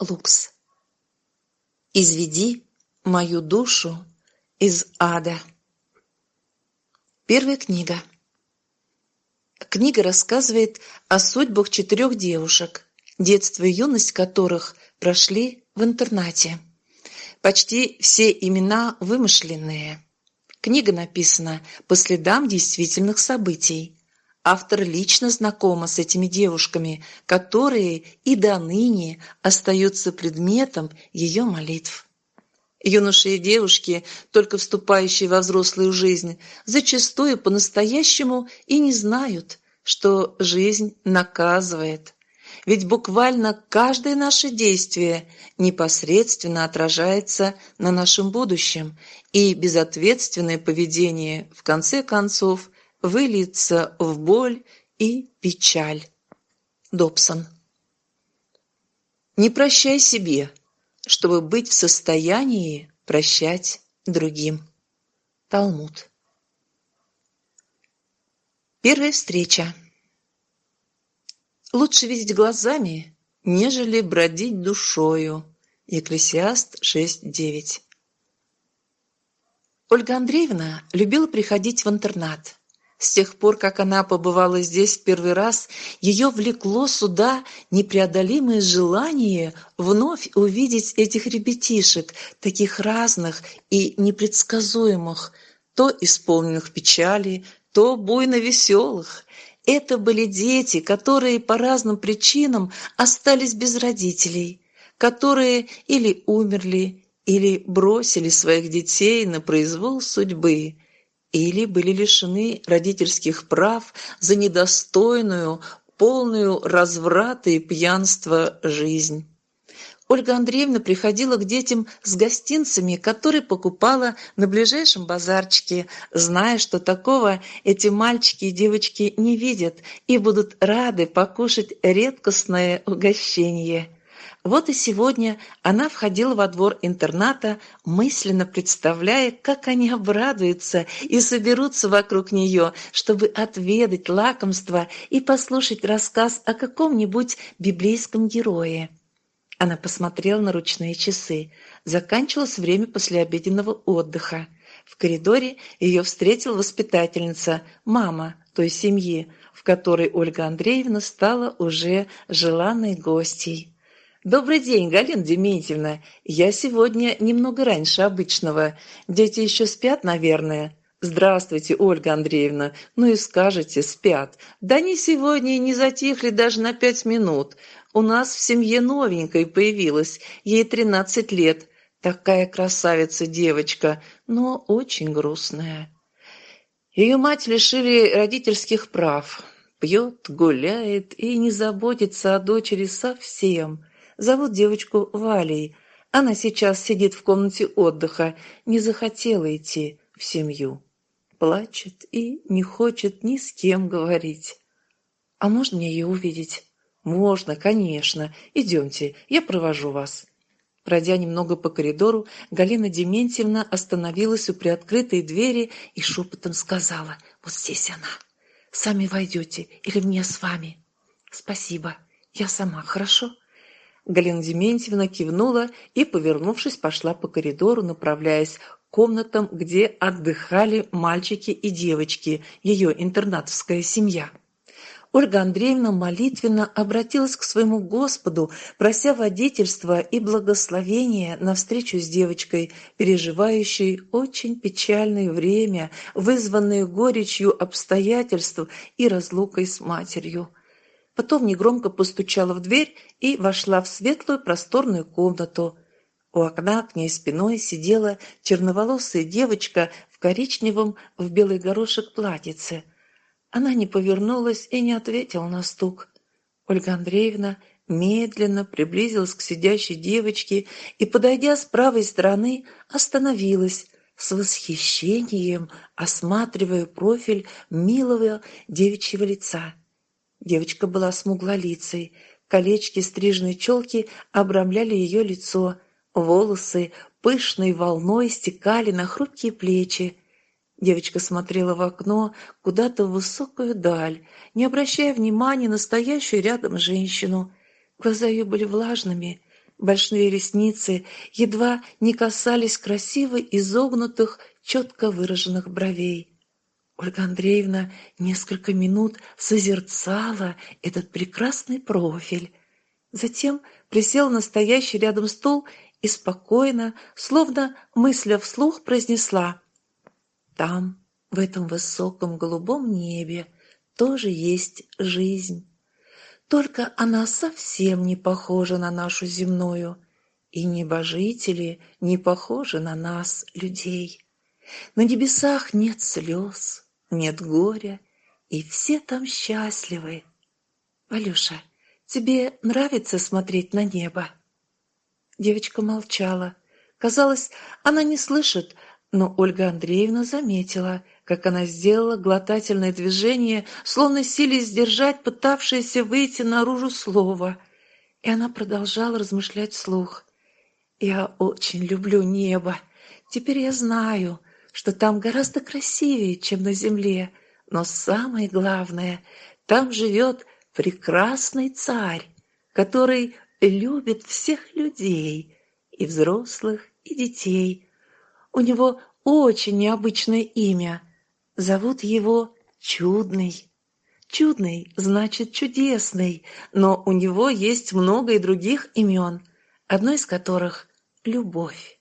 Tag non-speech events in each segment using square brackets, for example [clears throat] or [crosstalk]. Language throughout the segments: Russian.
Лукс. «Изведи мою душу из ада». Первая книга. Книга рассказывает о судьбах четырех девушек, детство и юность которых прошли в интернате. Почти все имена вымышленные. Книга написана по следам действительных событий. Автор лично знакома с этими девушками, которые и до ныне остаются предметом ее молитв. Юноши и девушки, только вступающие во взрослую жизнь, зачастую по-настоящему и не знают, что жизнь наказывает. Ведь буквально каждое наше действие непосредственно отражается на нашем будущем, и безответственное поведение, в конце концов, выльется в боль и печаль. Добсон. Не прощай себе, чтобы быть в состоянии прощать другим. Талмуд. Первая встреча. Лучше видеть глазами, нежели бродить душою. Екклесиаст 6.9. Ольга Андреевна любила приходить в интернат. С тех пор, как она побывала здесь в первый раз, ее влекло сюда непреодолимое желание вновь увидеть этих ребятишек, таких разных и непредсказуемых, то исполненных печали, то буйно веселых. Это были дети, которые по разным причинам остались без родителей, которые или умерли, или бросили своих детей на произвол судьбы – или были лишены родительских прав за недостойную, полную разврата и пьянства жизнь. Ольга Андреевна приходила к детям с гостинцами, которые покупала на ближайшем базарчике, зная, что такого эти мальчики и девочки не видят и будут рады покушать редкостное угощение. Вот и сегодня она входила во двор интерната, мысленно представляя, как они обрадуются и соберутся вокруг нее, чтобы отведать лакомство и послушать рассказ о каком-нибудь библейском герое. Она посмотрела на ручные часы. Заканчивалось время послеобеденного отдыха. В коридоре ее встретила воспитательница, мама той семьи, в которой Ольга Андреевна стала уже желанной гостьей. «Добрый день, Галина Дементьевна. Я сегодня немного раньше обычного. Дети еще спят, наверное?» «Здравствуйте, Ольга Андреевна. Ну и скажете, спят. Да они сегодня не затихли даже на пять минут. У нас в семье новенькая появилась. Ей тринадцать лет. Такая красавица девочка, но очень грустная. Ее мать лишили родительских прав. Пьет, гуляет и не заботится о дочери совсем». Зовут девочку Валей. Она сейчас сидит в комнате отдыха, не захотела идти в семью. Плачет и не хочет ни с кем говорить. А можно мне ее увидеть? Можно, конечно. Идемте, я провожу вас. Пройдя немного по коридору, Галина Дементьевна остановилась у приоткрытой двери и шепотом сказала, «Вот здесь она. Сами войдете или мне с вами?» «Спасибо. Я сама, хорошо?» Галина Дементьевна кивнула и, повернувшись, пошла по коридору, направляясь к комнатам, где отдыхали мальчики и девочки, ее интернатовская семья. Ольга Андреевна молитвенно обратилась к своему Господу, прося водительства и благословения на встречу с девочкой, переживающей очень печальное время, вызванное горечью обстоятельств и разлукой с матерью потом негромко постучала в дверь и вошла в светлую просторную комнату. У окна к ней спиной сидела черноволосая девочка в коричневом в белый горошек платьице. Она не повернулась и не ответила на стук. Ольга Андреевна медленно приблизилась к сидящей девочке и, подойдя с правой стороны, остановилась, с восхищением осматривая профиль милого девичьего лица. Девочка была смуглолицей, колечки стрижной челки обрамляли ее лицо, волосы пышной волной стекали на хрупкие плечи. Девочка смотрела в окно куда-то в высокую даль, не обращая внимания на стоящую рядом женщину. Глаза ее были влажными, большие ресницы едва не касались красиво изогнутых, четко выраженных бровей. Ольга Андреевна несколько минут созерцала этот прекрасный профиль, затем присела на стоящий рядом стул и спокойно, словно мысля вслух, произнесла «Там, в этом высоком голубом небе, тоже есть жизнь. Только она совсем не похожа на нашу земную, и небожители не похожи на нас, людей. На небесах нет слез, нет горя, и все там счастливы. Валюша, тебе нравится смотреть на небо?» Девочка молчала. Казалось, она не слышит, но Ольга Андреевна заметила, как она сделала глотательное движение, словно силе сдержать пытавшееся выйти наружу слово. И она продолжала размышлять вслух. «Я очень люблю небо. Теперь я знаю, что там гораздо красивее, чем на земле. Но самое главное, там живет прекрасный царь, который любит всех людей, и взрослых, и детей, у него очень необычное имя. Зовут его Чудный. Чудный значит чудесный, но у него есть много и других имен, одно из которых – любовь.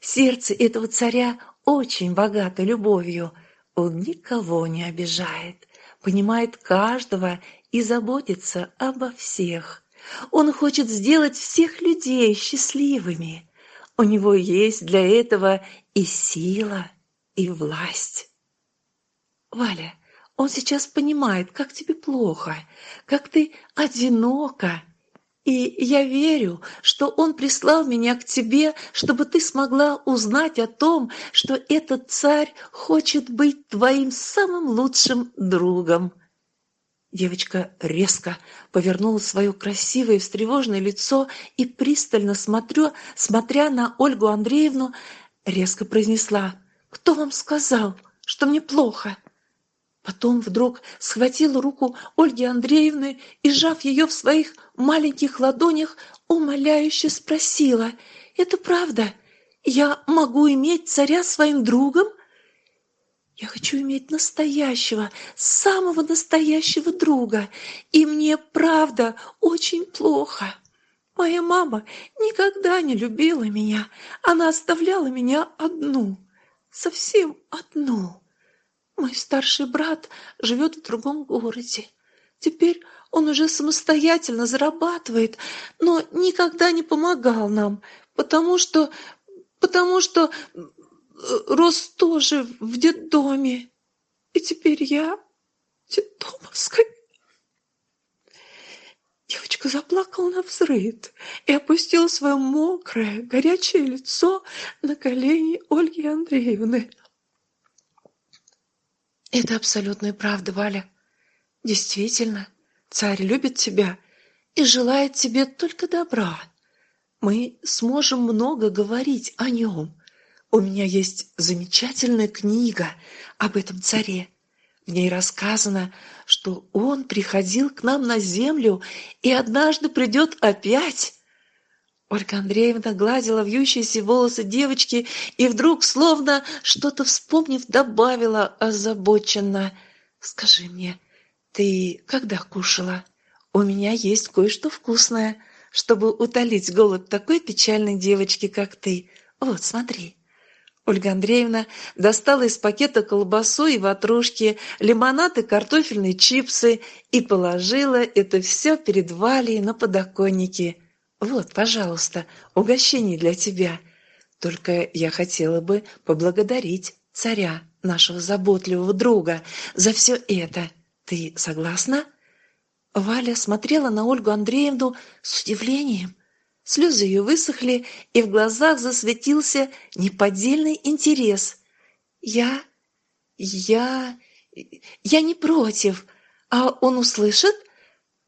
Сердце этого царя очень богато любовью. Он никого не обижает, понимает каждого и заботится обо всех. Он хочет сделать всех людей счастливыми. У него есть для этого и сила, и власть. Валя, он сейчас понимает, как тебе плохо, как ты одинока. И я верю, что он прислал меня к тебе, чтобы ты смогла узнать о том, что этот царь хочет быть твоим самым лучшим другом. Девочка резко повернула свое красивое и встревоженное лицо и, пристально смотря, смотря на Ольгу Андреевну, резко произнесла «Кто вам сказал, что мне плохо?» Потом вдруг схватила руку Ольги Андреевны и, сжав ее в своих маленьких ладонях, умоляюще спросила «Это правда? Я могу иметь царя своим другом?» Я хочу иметь настоящего, самого настоящего друга, и мне, правда, очень плохо. Моя мама никогда не любила меня, она оставляла меня одну, совсем одну. Мой старший брат живет в другом городе. Теперь он уже самостоятельно зарабатывает, но никогда не помогал нам, потому что... потому что рос тоже в детдоме. И теперь я детдомовская. Девочка заплакала на взрыв и опустила свое мокрое, горячее лицо на колени Ольги Андреевны. Это абсолютная правда, Валя. Действительно, царь любит тебя и желает тебе только добра. Мы сможем много говорить о нем, у меня есть замечательная книга об этом царе. В ней рассказано, что он приходил к нам на землю и однажды придет опять. Ольга Андреевна гладила вьющиеся волосы девочки и вдруг, словно что-то вспомнив, добавила озабоченно. «Скажи мне, ты когда кушала? У меня есть кое-что вкусное, чтобы утолить голод такой печальной девочки, как ты. Вот, смотри». Ольга Андреевна достала из пакета колбасу и ватрушки, лимонад и картофельные чипсы и положила это все перед Валей на подоконнике. «Вот, пожалуйста, угощение для тебя. Только я хотела бы поблагодарить царя, нашего заботливого друга, за все это. Ты согласна?» Валя смотрела на Ольгу Андреевну с удивлением. Слезы ее высохли, и в глазах засветился неподдельный интерес. «Я... я... я не против. А он услышит?»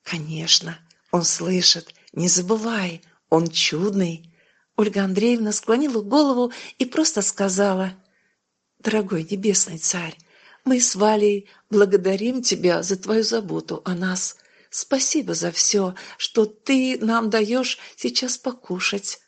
«Конечно, он слышит. Не забывай, он чудный». Ольга Андреевна склонила голову и просто сказала, «Дорогой небесный царь, мы с Валей благодарим тебя за твою заботу о нас. спасибо за все, что ты нам даешь сейчас покушать».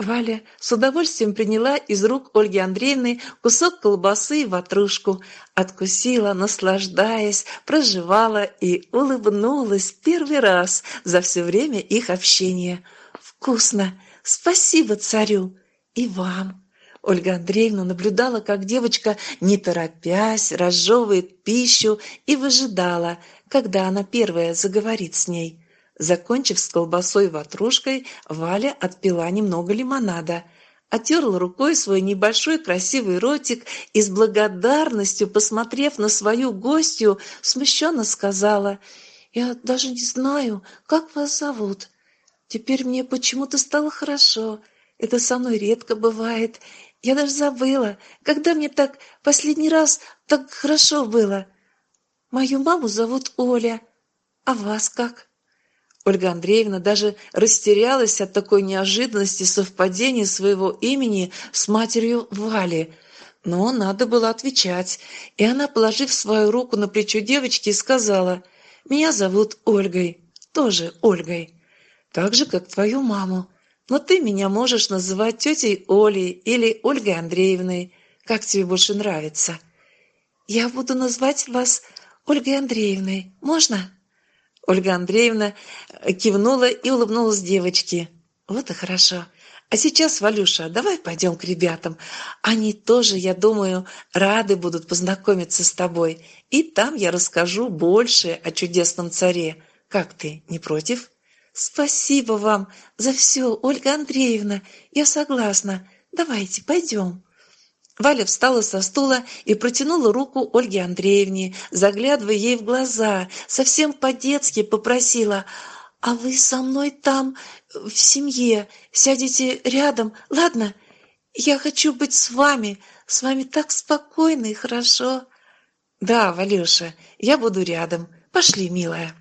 Валя с удовольствием приняла из рук Ольги Андреевны кусок колбасы и ватрушку, откусила, наслаждаясь, проживала и улыбнулась первый раз за все время их общения. «Вкусно! Спасибо царю! И вам!» Ольга Андреевна наблюдала, как девочка, не торопясь, разжевывает пищу и выжидала, когда она первая заговорит с ней. Закончив с колбасой и ватрушкой, Валя отпила немного лимонада, отерла рукой свой небольшой красивый ротик и с благодарностью, посмотрев на свою гостью, смущенно сказала «Я даже не знаю, как вас зовут. Теперь мне почему-то стало хорошо. Это со мной редко бывает. Я даже забыла, когда мне так последний раз так хорошо было. Мою маму зовут Оля. А вас как?» Ольга Андреевна даже растерялась от такой неожиданности совпадения своего имени с матерью Вали. Но надо было отвечать, и она, положив свою руку на плечо девочки, сказала «Меня зовут Ольгой, тоже Ольгой, так же, как твою маму. Но ты меня можешь называть тетей Олей или Ольгой Андреевной, как тебе больше нравится. Я буду назвать вас Ольгой Андреевной, можно?» Ольга Андреевна кивнула и улыбнулась девочке. «Вот и хорошо. А сейчас, Валюша, давай пойдем к ребятам. Они тоже, я думаю, рады будут познакомиться с тобой. И там я расскажу больше о чудесном царе. Как ты, не против?» «Спасибо вам за все, Ольга Андреевна. Я согласна. Давайте, пойдем». Валя встала со стула и протянула руку Ольге Андреевне, заглядывая ей в глаза, совсем по-детски попросила «А вы со мной там, в семье, сядете рядом, ладно? Я хочу быть с вами, с вами так спокойно и хорошо». «Да, Валюша, я буду рядом. Пошли, милая».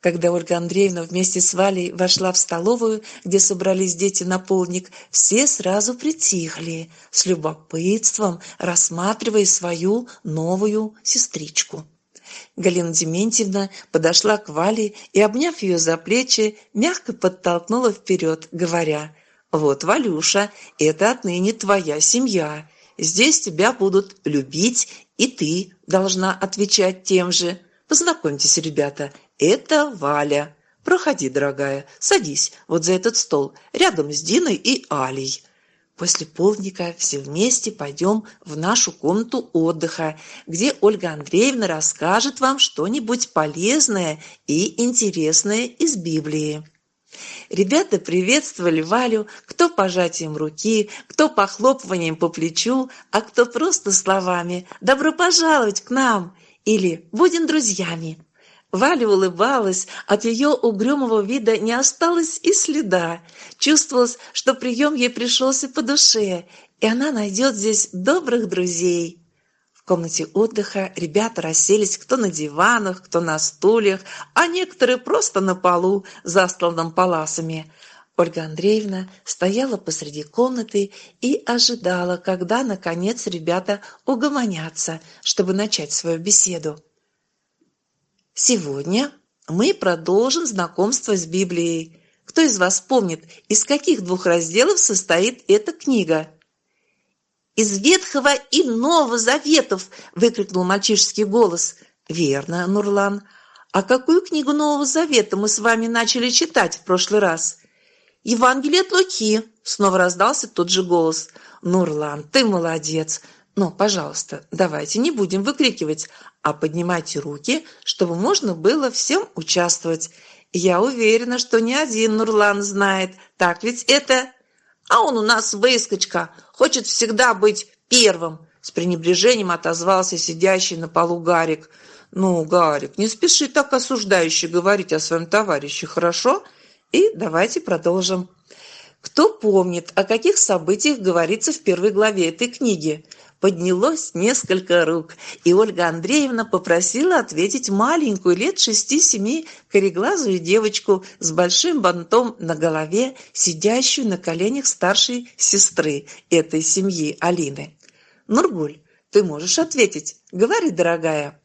Когда Ольга Андреевна вместе с Валей вошла в столовую, где собрались дети на полник, все сразу притихли, с любопытством рассматривая свою новую сестричку. Галина Дементьевна подошла к Вале и, обняв ее за плечи, мягко подтолкнула вперед, говоря, «Вот, Валюша, это отныне твоя семья. Здесь тебя будут любить, и ты должна отвечать тем же. Познакомьтесь, ребята, это Валя. Проходи, дорогая, садись вот за этот стол, рядом с Диной и Алей. После полдника все вместе пойдем в нашу комнату отдыха, где Ольга Андреевна расскажет вам что-нибудь полезное и интересное из Библии. Ребята приветствовали Валю, кто пожатием руки, кто похлопыванием по плечу, а кто просто словами «Добро пожаловать к нам!» или «Будем друзьями!» Валя улыбалась, от ее угрюмого вида не осталось и следа. Чувствовалось, что прием ей пришелся по душе, и она найдет здесь добрых друзей. В комнате отдыха ребята расселись кто на диванах, кто на стульях, а некоторые просто на полу, застланном паласами. Ольга Андреевна стояла посреди комнаты и ожидала, когда, наконец, ребята угомонятся, чтобы начать свою беседу. Сегодня мы продолжим знакомство с Библией. Кто из вас помнит, из каких двух разделов состоит эта книга? «Из Ветхого и Нового Заветов!» – выкрикнул мальчишеский голос. «Верно, Нурлан. А какую книгу Нового Завета мы с вами начали читать в прошлый раз?» «Евангелие от Луки!» – снова раздался тот же голос. «Нурлан, ты молодец! Но, пожалуйста, давайте не будем выкрикивать, а поднимайте руки, чтобы можно было всем участвовать. Я уверена, что ни один Нурлан знает. Так ведь это... А он у нас выскочка, хочет всегда быть первым. С пренебрежением отозвался сидящий на полу Гарик. «Ну, Гарик, не спеши так осуждающе говорить о своем товарище, хорошо? И давайте продолжим». Кто помнит, о каких событиях говорится в первой главе этой книги? Поднялось несколько рук, и Ольга Андреевна попросила ответить маленькую, лет шести-семи, кореглазую девочку с большим бантом на голове, сидящую на коленях старшей сестры этой семьи Алины. «Нургуль, ты можешь ответить? Говори, дорогая».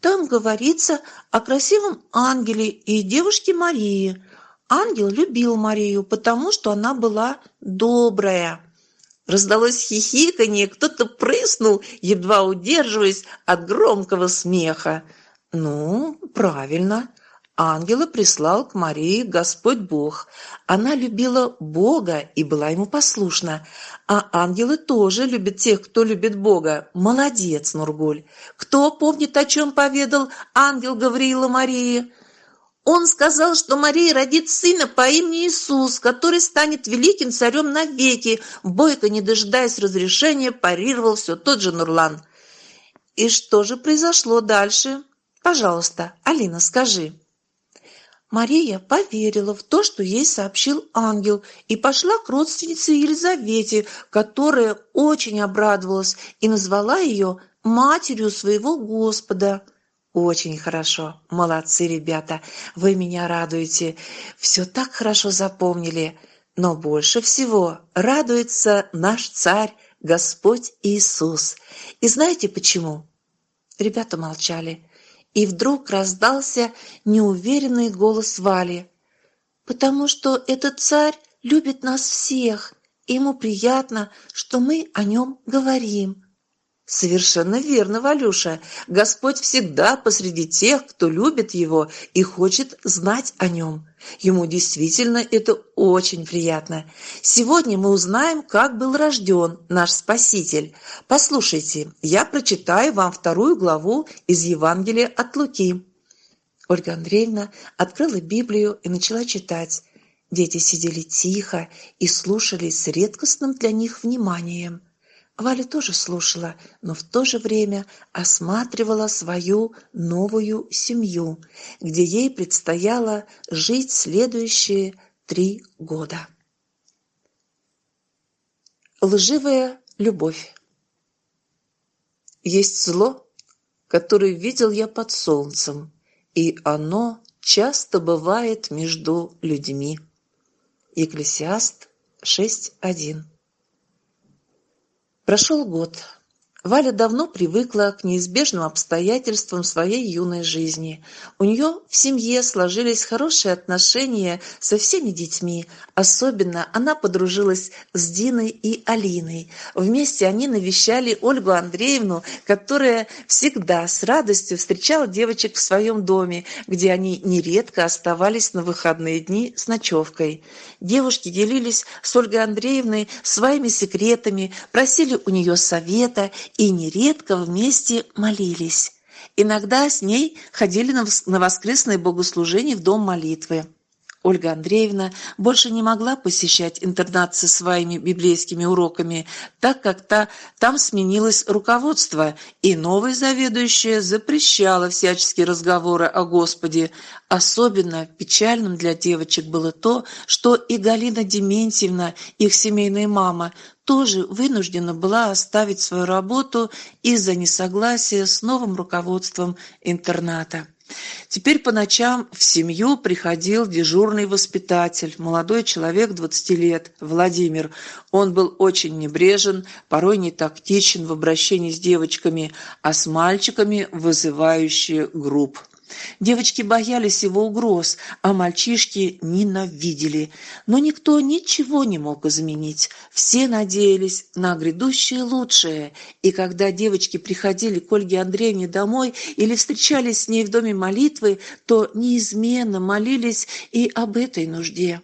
Там говорится о красивом ангеле и девушке Марии. Ангел любил Марию, потому что она была добрая. Раздалось хихиканье, кто-то прыснул, едва удерживаясь от громкого смеха. Ну, правильно. Ангела прислал к Марии Господь Бог. Она любила Бога и была ему послушна. А ангелы тоже любят тех, кто любит Бога. Молодец, Нургуль. Кто помнит, о чем поведал ангел Гавриила Марии? Он сказал, что Мария родит сына по имени Иисус, который станет великим царем навеки. Бойко, не дожидаясь разрешения, парировал все тот же Нурлан. И что же произошло дальше? Пожалуйста, Алина, скажи. Мария поверила в то, что ей сообщил ангел, и пошла к родственнице Елизавете, которая очень обрадовалась и назвала ее матерью своего Господа. Очень хорошо. Молодцы, ребята. Вы меня радуете. Все так хорошо запомнили. Но больше всего радуется наш царь, Господь Иисус. И знаете почему? Ребята молчали и вдруг раздался неуверенный голос Вали. «Потому что этот царь любит нас всех, и ему приятно, что мы о нем говорим». Совершенно верно, Валюша. Господь всегда посреди тех, кто любит Его и хочет знать о Нем. Ему действительно это очень приятно. Сегодня мы узнаем, как был рожден наш Спаситель. Послушайте, я прочитаю вам вторую главу из Евангелия от Луки. Ольга Андреевна открыла Библию и начала читать. Дети сидели тихо и слушали с редкостным для них вниманием. Валя тоже слушала, но в то же время осматривала свою новую семью, где ей предстояло жить следующие три года. Лживая любовь. Есть зло, которое видел я под солнцем, и оно часто бывает между людьми. Екклесиаст 6.1 Прошел год. Валя давно привыкла к неизбежным обстоятельствам своей юной жизни. У нее в семье сложились хорошие отношения со всеми детьми. Особенно она подружилась с Диной и Алиной. Вместе они навещали Ольгу Андреевну, которая всегда с радостью встречала девочек в своем доме, где они нередко оставались на выходные дни с ночевкой. Девушки делились с Ольгой Андреевной своими секретами, просили у нее совета и нередко вместе молились. Иногда с ней ходили на воскресное богослужение в дом молитвы. Ольга Андреевна больше не могла посещать интернат со своими библейскими уроками, так как та, там сменилось руководство, и новая заведующая запрещала всяческие разговоры о Господе. Особенно печальным для девочек было то, что и Галина Дементьевна, их семейная мама, тоже вынуждена была оставить свою работу из-за несогласия с новым руководством интерната. Теперь по ночам в семью приходил дежурный воспитатель, молодой человек 20 лет, Владимир. Он был очень небрежен, порой не тактичен в обращении с девочками, а с мальчиками вызывающий групп. Девочки боялись его угроз, а мальчишки ненавидели. Но никто ничего не мог изменить. Все надеялись на грядущее лучшее. И когда девочки приходили к Ольге Андреевне домой или встречались с ней в доме молитвы, то неизменно молились и об этой нужде.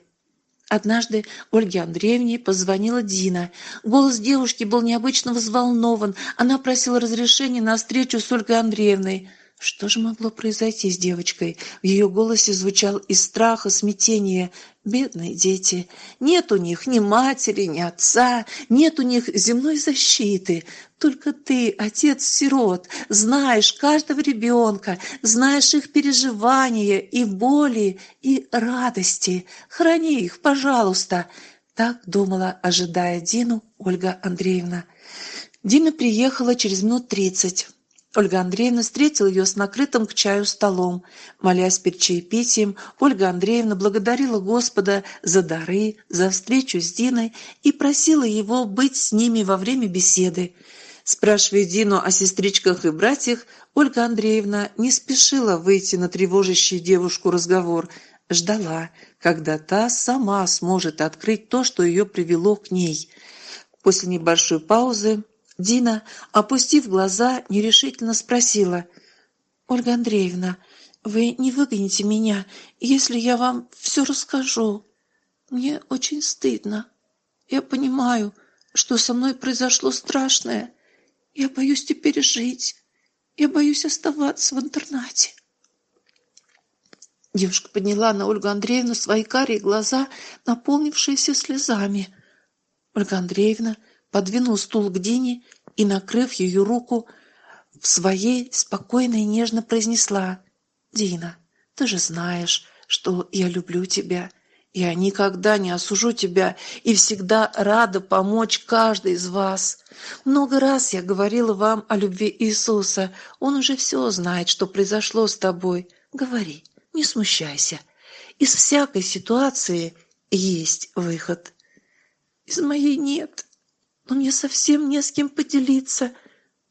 Однажды Ольге Андреевне позвонила Дина. Голос девушки был необычно взволнован. Она просила разрешения на встречу с Ольгой Андреевной. Что же могло произойти с девочкой? В ее голосе звучал и страх, и смятение. Бедные дети. Нет у них ни матери, ни отца, нет у них земной защиты. Только ты, отец-сирот, знаешь каждого ребенка, знаешь их переживания и боли, и радости. Храни их, пожалуйста. Так думала, ожидая Дину, Ольга Андреевна. Дина приехала через минут тридцать. Ольга Андреевна встретила ее с накрытым к чаю столом. Молясь перед чаепитием, Ольга Андреевна благодарила Господа за дары, за встречу с Диной и просила его быть с ними во время беседы. Спрашивая Дину о сестричках и братьях, Ольга Андреевна не спешила выйти на тревожащий девушку разговор, ждала, когда та сама сможет открыть то, что ее привело к ней. После небольшой паузы Дина, опустив глаза, нерешительно спросила. «Ольга Андреевна, вы не выгоните меня, если я вам все расскажу. Мне очень стыдно. Я понимаю, что со мной произошло страшное. Я боюсь теперь жить. Я боюсь оставаться в интернате. Девушка подняла на Ольгу Андреевну свои карие глаза, наполнившиеся слезами. Ольга Андреевна подвинула стул к Дине и, накрыв ее руку, в своей спокойно и нежно произнесла «Дина, ты же знаешь, что я люблю тебя». Я никогда не осужу тебя и всегда рада помочь каждой из вас. Много раз я говорила вам о любви Иисуса. Он уже все знает, что произошло с тобой. Говори, не смущайся. Из всякой ситуации есть выход. Из моей нет, но мне совсем не с кем поделиться,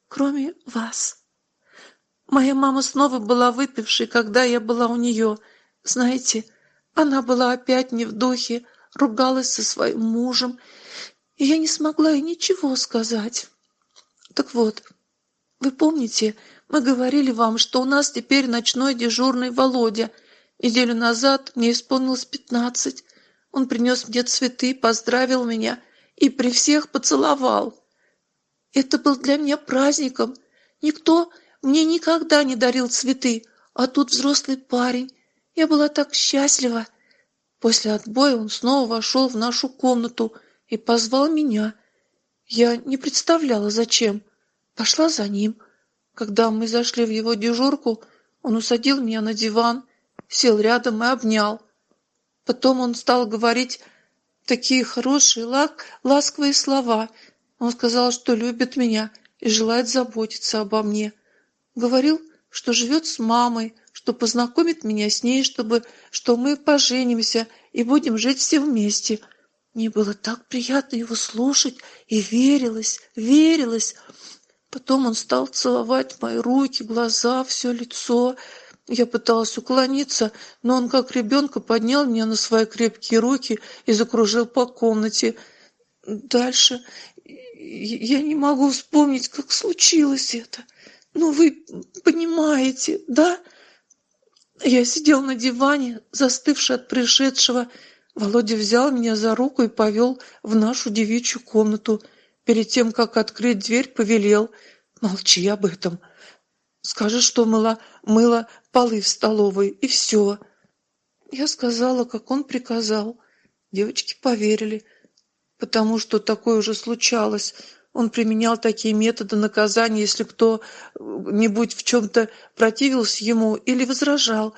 кроме вас. Моя мама снова была выпившей, когда я была у нее. Знаете, она была опять не в духе, ругалась со своим мужем, и я не смогла ей ничего сказать. Так вот, вы помните, мы говорили вам, что у нас теперь ночной дежурный Володя. Неделю назад мне исполнилось пятнадцать. Он принес мне цветы, поздравил меня и при всех поцеловал. Это был для меня праздником. Никто мне никогда не дарил цветы, а тут взрослый парень я была так счастлива. После отбоя он снова вошел в нашу комнату и позвал меня. Я не представляла, зачем. Пошла за ним. Когда мы зашли в его дежурку, он усадил меня на диван, сел рядом и обнял. Потом он стал говорить такие хорошие, лак, ласковые слова. Он сказал, что любит меня и желает заботиться обо мне. Говорил, что живет с мамой, что познакомит меня с ней, чтобы, что мы поженимся и будем жить все вместе. Мне было так приятно его слушать, и верилось, верилось. Потом он стал целовать мои руки, глаза, все лицо. Я пыталась уклониться, но он, как ребенка, поднял меня на свои крепкие руки и закружил по комнате. Дальше я не могу вспомнить, как случилось это. Ну, вы понимаете, да? Я сидел на диване, застывший от пришедшего. Володя взял меня за руку и повел в нашу девичью комнату. Перед тем, как открыть дверь, повелел. Молчи об этом. Скажи, что мыла, мыла полы в столовой, и все. Я сказала, как он приказал. Девочки поверили, потому что такое уже случалось. Он применял такие методы наказания, если кто-нибудь в чем-то противился ему или возражал.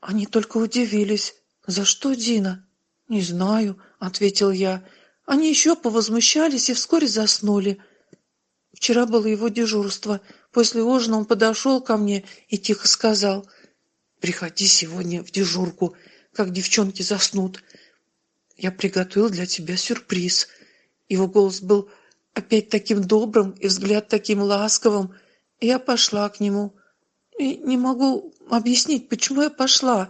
Они только удивились. «За что, Дина?» «Не знаю», — ответил я. Они еще повозмущались и вскоре заснули. Вчера было его дежурство. После ужина он подошел ко мне и тихо сказал, «Приходи сегодня в дежурку, как девчонки заснут. Я приготовил для тебя сюрприз». Его голос был опять таким добрым и взгляд таким ласковым. Я пошла к нему. И не могу объяснить, почему я пошла.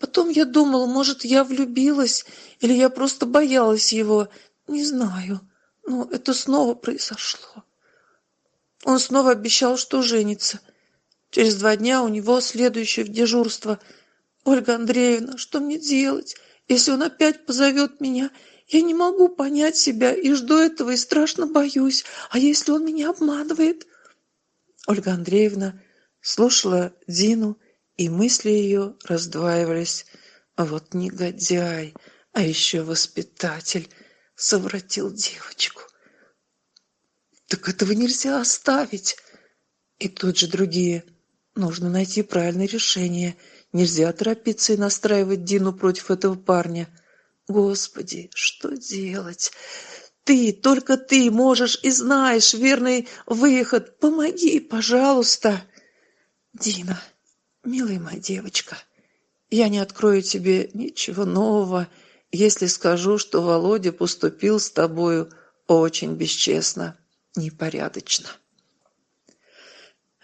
Потом я думала, может, я влюбилась, или я просто боялась его. Не знаю. Но это снова произошло. Он снова обещал, что женится. Через два дня у него следующее в дежурство. «Ольга Андреевна, что мне делать, если он опять позовет меня я не могу понять себя и жду этого и страшно боюсь. А если он меня обманывает? Ольга Андреевна слушала Дину, и мысли ее раздваивались. А вот негодяй, а еще воспитатель совратил девочку. Так этого нельзя оставить. И тут же другие. Нужно найти правильное решение. Нельзя торопиться и настраивать Дину против этого парня. Господи, что делать? Ты, только ты можешь и знаешь верный выход. Помоги, пожалуйста. Дина, милая моя девочка, я не открою тебе ничего нового, если скажу, что Володя поступил с тобою очень бесчестно. Непорядочно.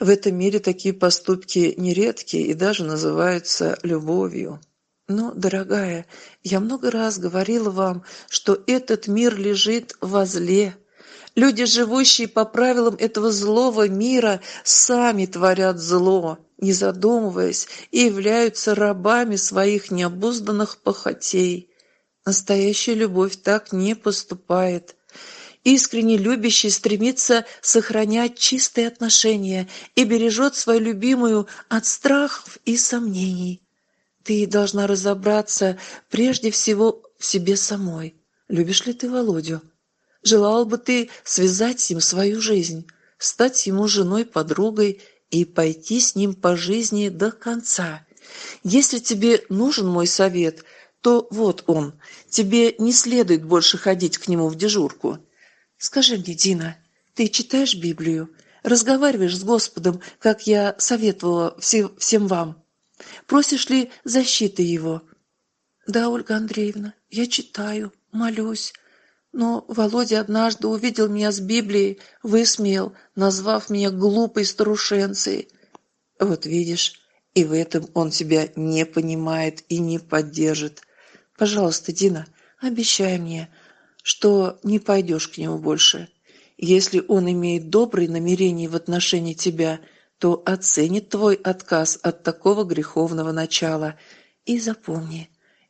В этом мире такие поступки нередки и даже называются любовью. Но, дорогая, я много раз говорила вам, что этот мир лежит во зле. Люди, живущие по правилам этого злого мира, сами творят зло, не задумываясь, и являются рабами своих необузданных похотей. Настоящая любовь так не поступает. Искренне любящий стремится сохранять чистые отношения и бережет свою любимую от страхов и сомнений. Ты должна разобраться прежде всего в себе самой. Любишь ли ты Володю? Желал бы ты связать с ним свою жизнь, стать ему женой, подругой и пойти с ним по жизни до конца. Если тебе нужен мой совет, то вот он. Тебе не следует больше ходить к нему в дежурку. Скажи мне, Дина, ты читаешь Библию? Разговариваешь с Господом, как я советовала все, всем вам? Просишь ли защиты его? Да, Ольга Андреевна, я читаю, молюсь. Но Володя однажды увидел меня с Библией, высмеял, назвав меня глупой старушенцей. Вот видишь, и в этом он тебя не понимает и не поддержит. Пожалуйста, Дина, обещай мне, что не пойдешь к нему больше. Если он имеет добрые намерения в отношении тебя – то оценит твой отказ от такого греховного начала. И запомни,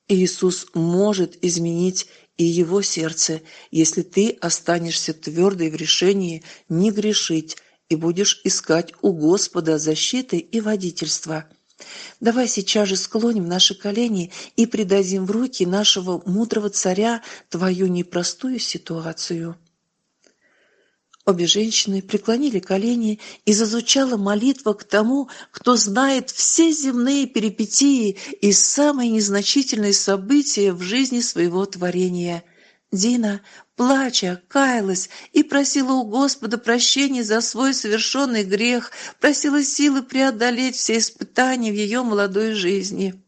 Иисус может изменить и его сердце, если ты останешься твердой в решении не грешить и будешь искать у Господа защиты и водительства. Давай сейчас же склоним наши колени и предадим в руки нашего мудрого царя твою непростую ситуацию. Обе женщины преклонили колени, и зазвучала молитва к тому, кто знает все земные перипетии и самые незначительные события в жизни своего творения. Дина, плача, каялась и просила у Господа прощения за свой совершенный грех, просила силы преодолеть все испытания в ее молодой жизни.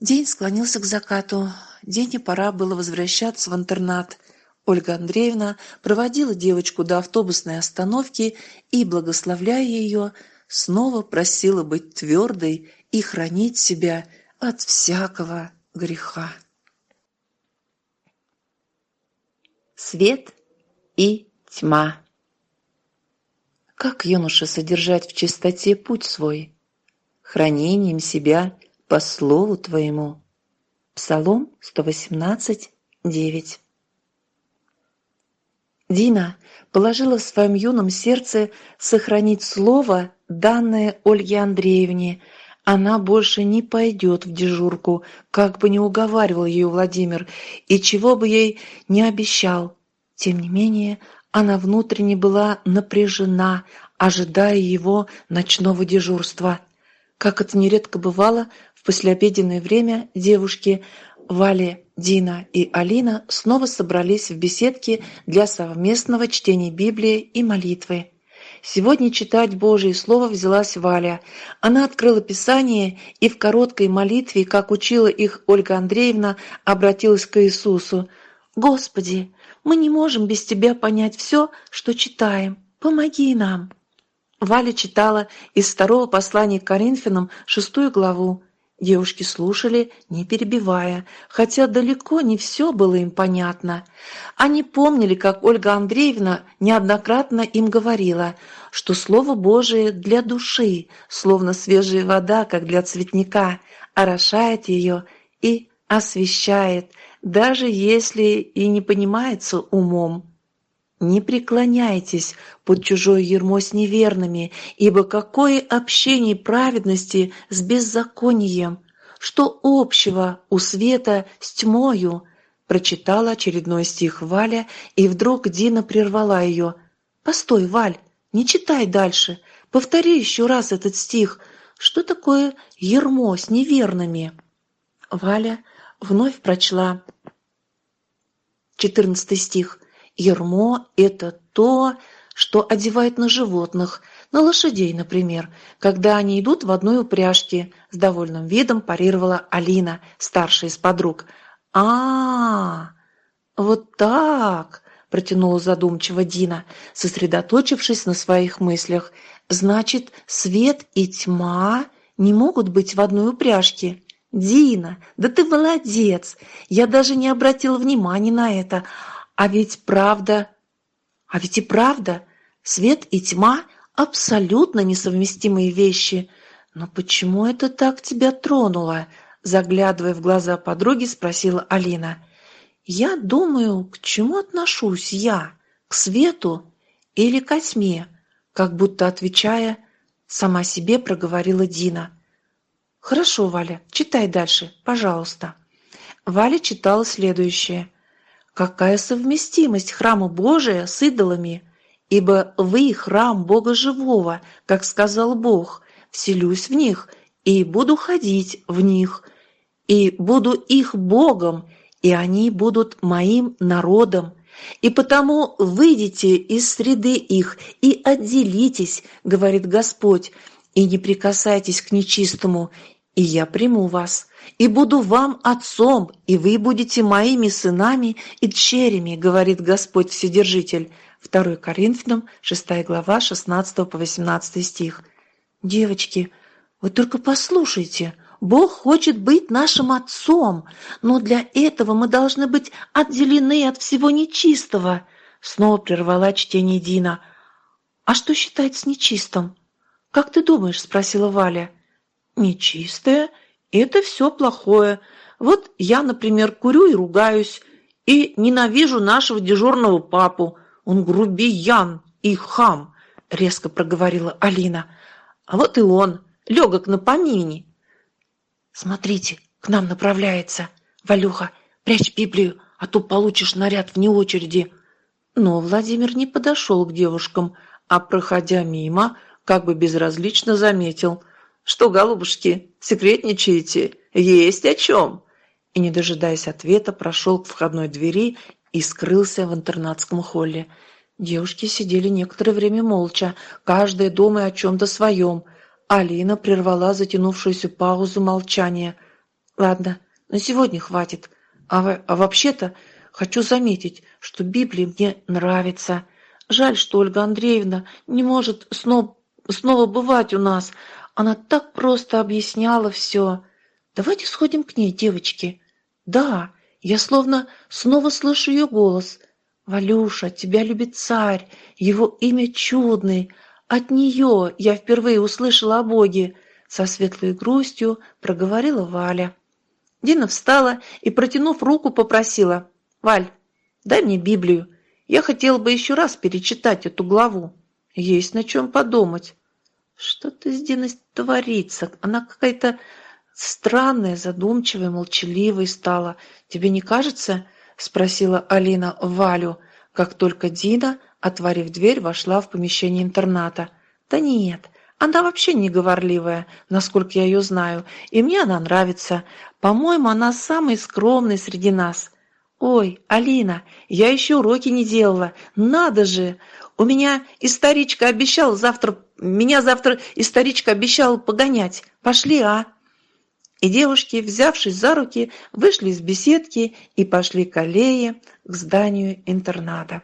День склонился к закату. День и пора было возвращаться в интернат. Ольга Андреевна проводила девочку до автобусной остановки и, благословляя ее, снова просила быть твердой и хранить себя от всякого греха. Свет и тьма. Как юноша содержать в чистоте путь свой? Хранением себя по слову твоему. Псалом 118, 9. Дина положила в своем юном сердце сохранить слово, данное Ольге Андреевне. Она больше не пойдет в дежурку, как бы ни уговаривал ее Владимир, и чего бы ей не обещал. Тем не менее, она внутренне была напряжена, ожидая его ночного дежурства. Как это нередко бывало, в послеобеденное время девушки Валя, Дина и Алина снова собрались в беседке для совместного чтения Библии и молитвы. Сегодня читать Божие Слово взялась Валя. Она открыла Писание и в короткой молитве, как учила их Ольга Андреевна, обратилась к Иисусу. «Господи, мы не можем без Тебя понять все, что читаем. Помоги нам!» Валя читала из второго послания к Коринфянам шестую главу. Девушки слушали, не перебивая, хотя далеко не все было им понятно. Они помнили, как Ольга Андреевна неоднократно им говорила, что Слово Божие для души, словно свежая вода, как для цветника, орошает ее и освещает, даже если и не понимается умом. Не преклоняйтесь под чужое ермо с неверными, ибо какое общение праведности с беззаконием? Что общего у света с тьмою? Прочитала очередной стих Валя, и вдруг Дина прервала ее. «Постой, Валь, не читай дальше. Повтори еще раз этот стих. Что такое ермо с неверными?» Валя вновь прочла четырнадцатый стих. Ермо – это то, что одевают на животных, на лошадей, например, когда они идут в одной упряжке, с довольным видом парировала Алина, старшая из подруг. а, -а, -а вот так!» – протянула задумчиво Дина, сосредоточившись на своих мыслях. «Значит, свет и тьма не могут быть в одной упряжке?» «Дина, да ты молодец! Я даже не обратила внимания на это. А ведь правда... А ведь и правда, свет и тьма – абсолютно несовместимые вещи. Но почему это так тебя тронуло?» Заглядывая в глаза подруги, спросила Алина. «Я думаю, к чему отношусь я? К свету или ко тьме?» Как будто отвечая, сама себе проговорила Дина. «Хорошо, Валя, читай дальше, пожалуйста». Валя читала следующее. «Какая совместимость храма Божия с идолами? Ибо вы храм Бога живого, как сказал Бог, вселюсь в них и буду ходить в них, и буду их Богом, и они будут моим народом. И потому выйдите из среды их и отделитесь, говорит Господь, и не прикасайтесь к нечистому, и я приму вас, и буду вам отцом, и вы будете моими сынами и дщерями, говорит Господь Вседержитель. 2 Коринфянам, 6 глава, 16 по 18 стих. Девочки, вы только послушайте, Бог хочет быть нашим отцом, но для этого мы должны быть отделены от всего нечистого. Снова прервала чтение Дина. А что считается нечистым? Как ты думаешь, спросила Валя. Нечистое – это все плохое. Вот я, например, курю и ругаюсь, и ненавижу нашего дежурного папу. Он грубиян и хам, резко проговорила Алина. А вот и он, легок на помине. «Смотрите, к нам направляется! Валюха, прячь Библию, а то получишь наряд вне очереди!» Но Владимир не подошел к девушкам, а, проходя мимо, как бы безразлично заметил. «Что, голубушки, секретничаете? Есть о чем!» И, не дожидаясь ответа, прошел к входной двери и скрылся в интернатском холле. Девушки сидели некоторое время молча, каждая дома о чем-то своем – Алина прервала затянувшуюся паузу молчания. «Ладно, на сегодня хватит. А, а вообще-то хочу заметить, что Библия мне нравится. Жаль, что Ольга Андреевна не может снова, снова бывать у нас. Она так просто объясняла все. Давайте сходим к ней, девочки. Да, я словно снова слышу ее голос. Валюша, тебя любит царь, его имя чудный». От нее я впервые услышала о Боге, со светлой грустью проговорила Валя. Дина встала и, протянув руку, попросила. «Валь, дай мне Библию. Я хотела бы еще раз перечитать эту главу. Есть на чем подумать». «Что-то с Диной творится. Она какая-то странная, задумчивая, молчаливая стала. Тебе не кажется?» – спросила Алина Валю, как только Дина Отворив дверь, вошла в помещение интерната. «Да нет, она вообще не говорливая, насколько я ее знаю, и мне она нравится. По-моему, она самый скромный среди нас». «Ой, Алина, я еще уроки не делала. Надо же! У меня историчка обещала завтра... Меня завтра историчка обещала погонять. Пошли, а?» И девушки, взявшись за руки, вышли из беседки и пошли к аллее, к зданию интерната.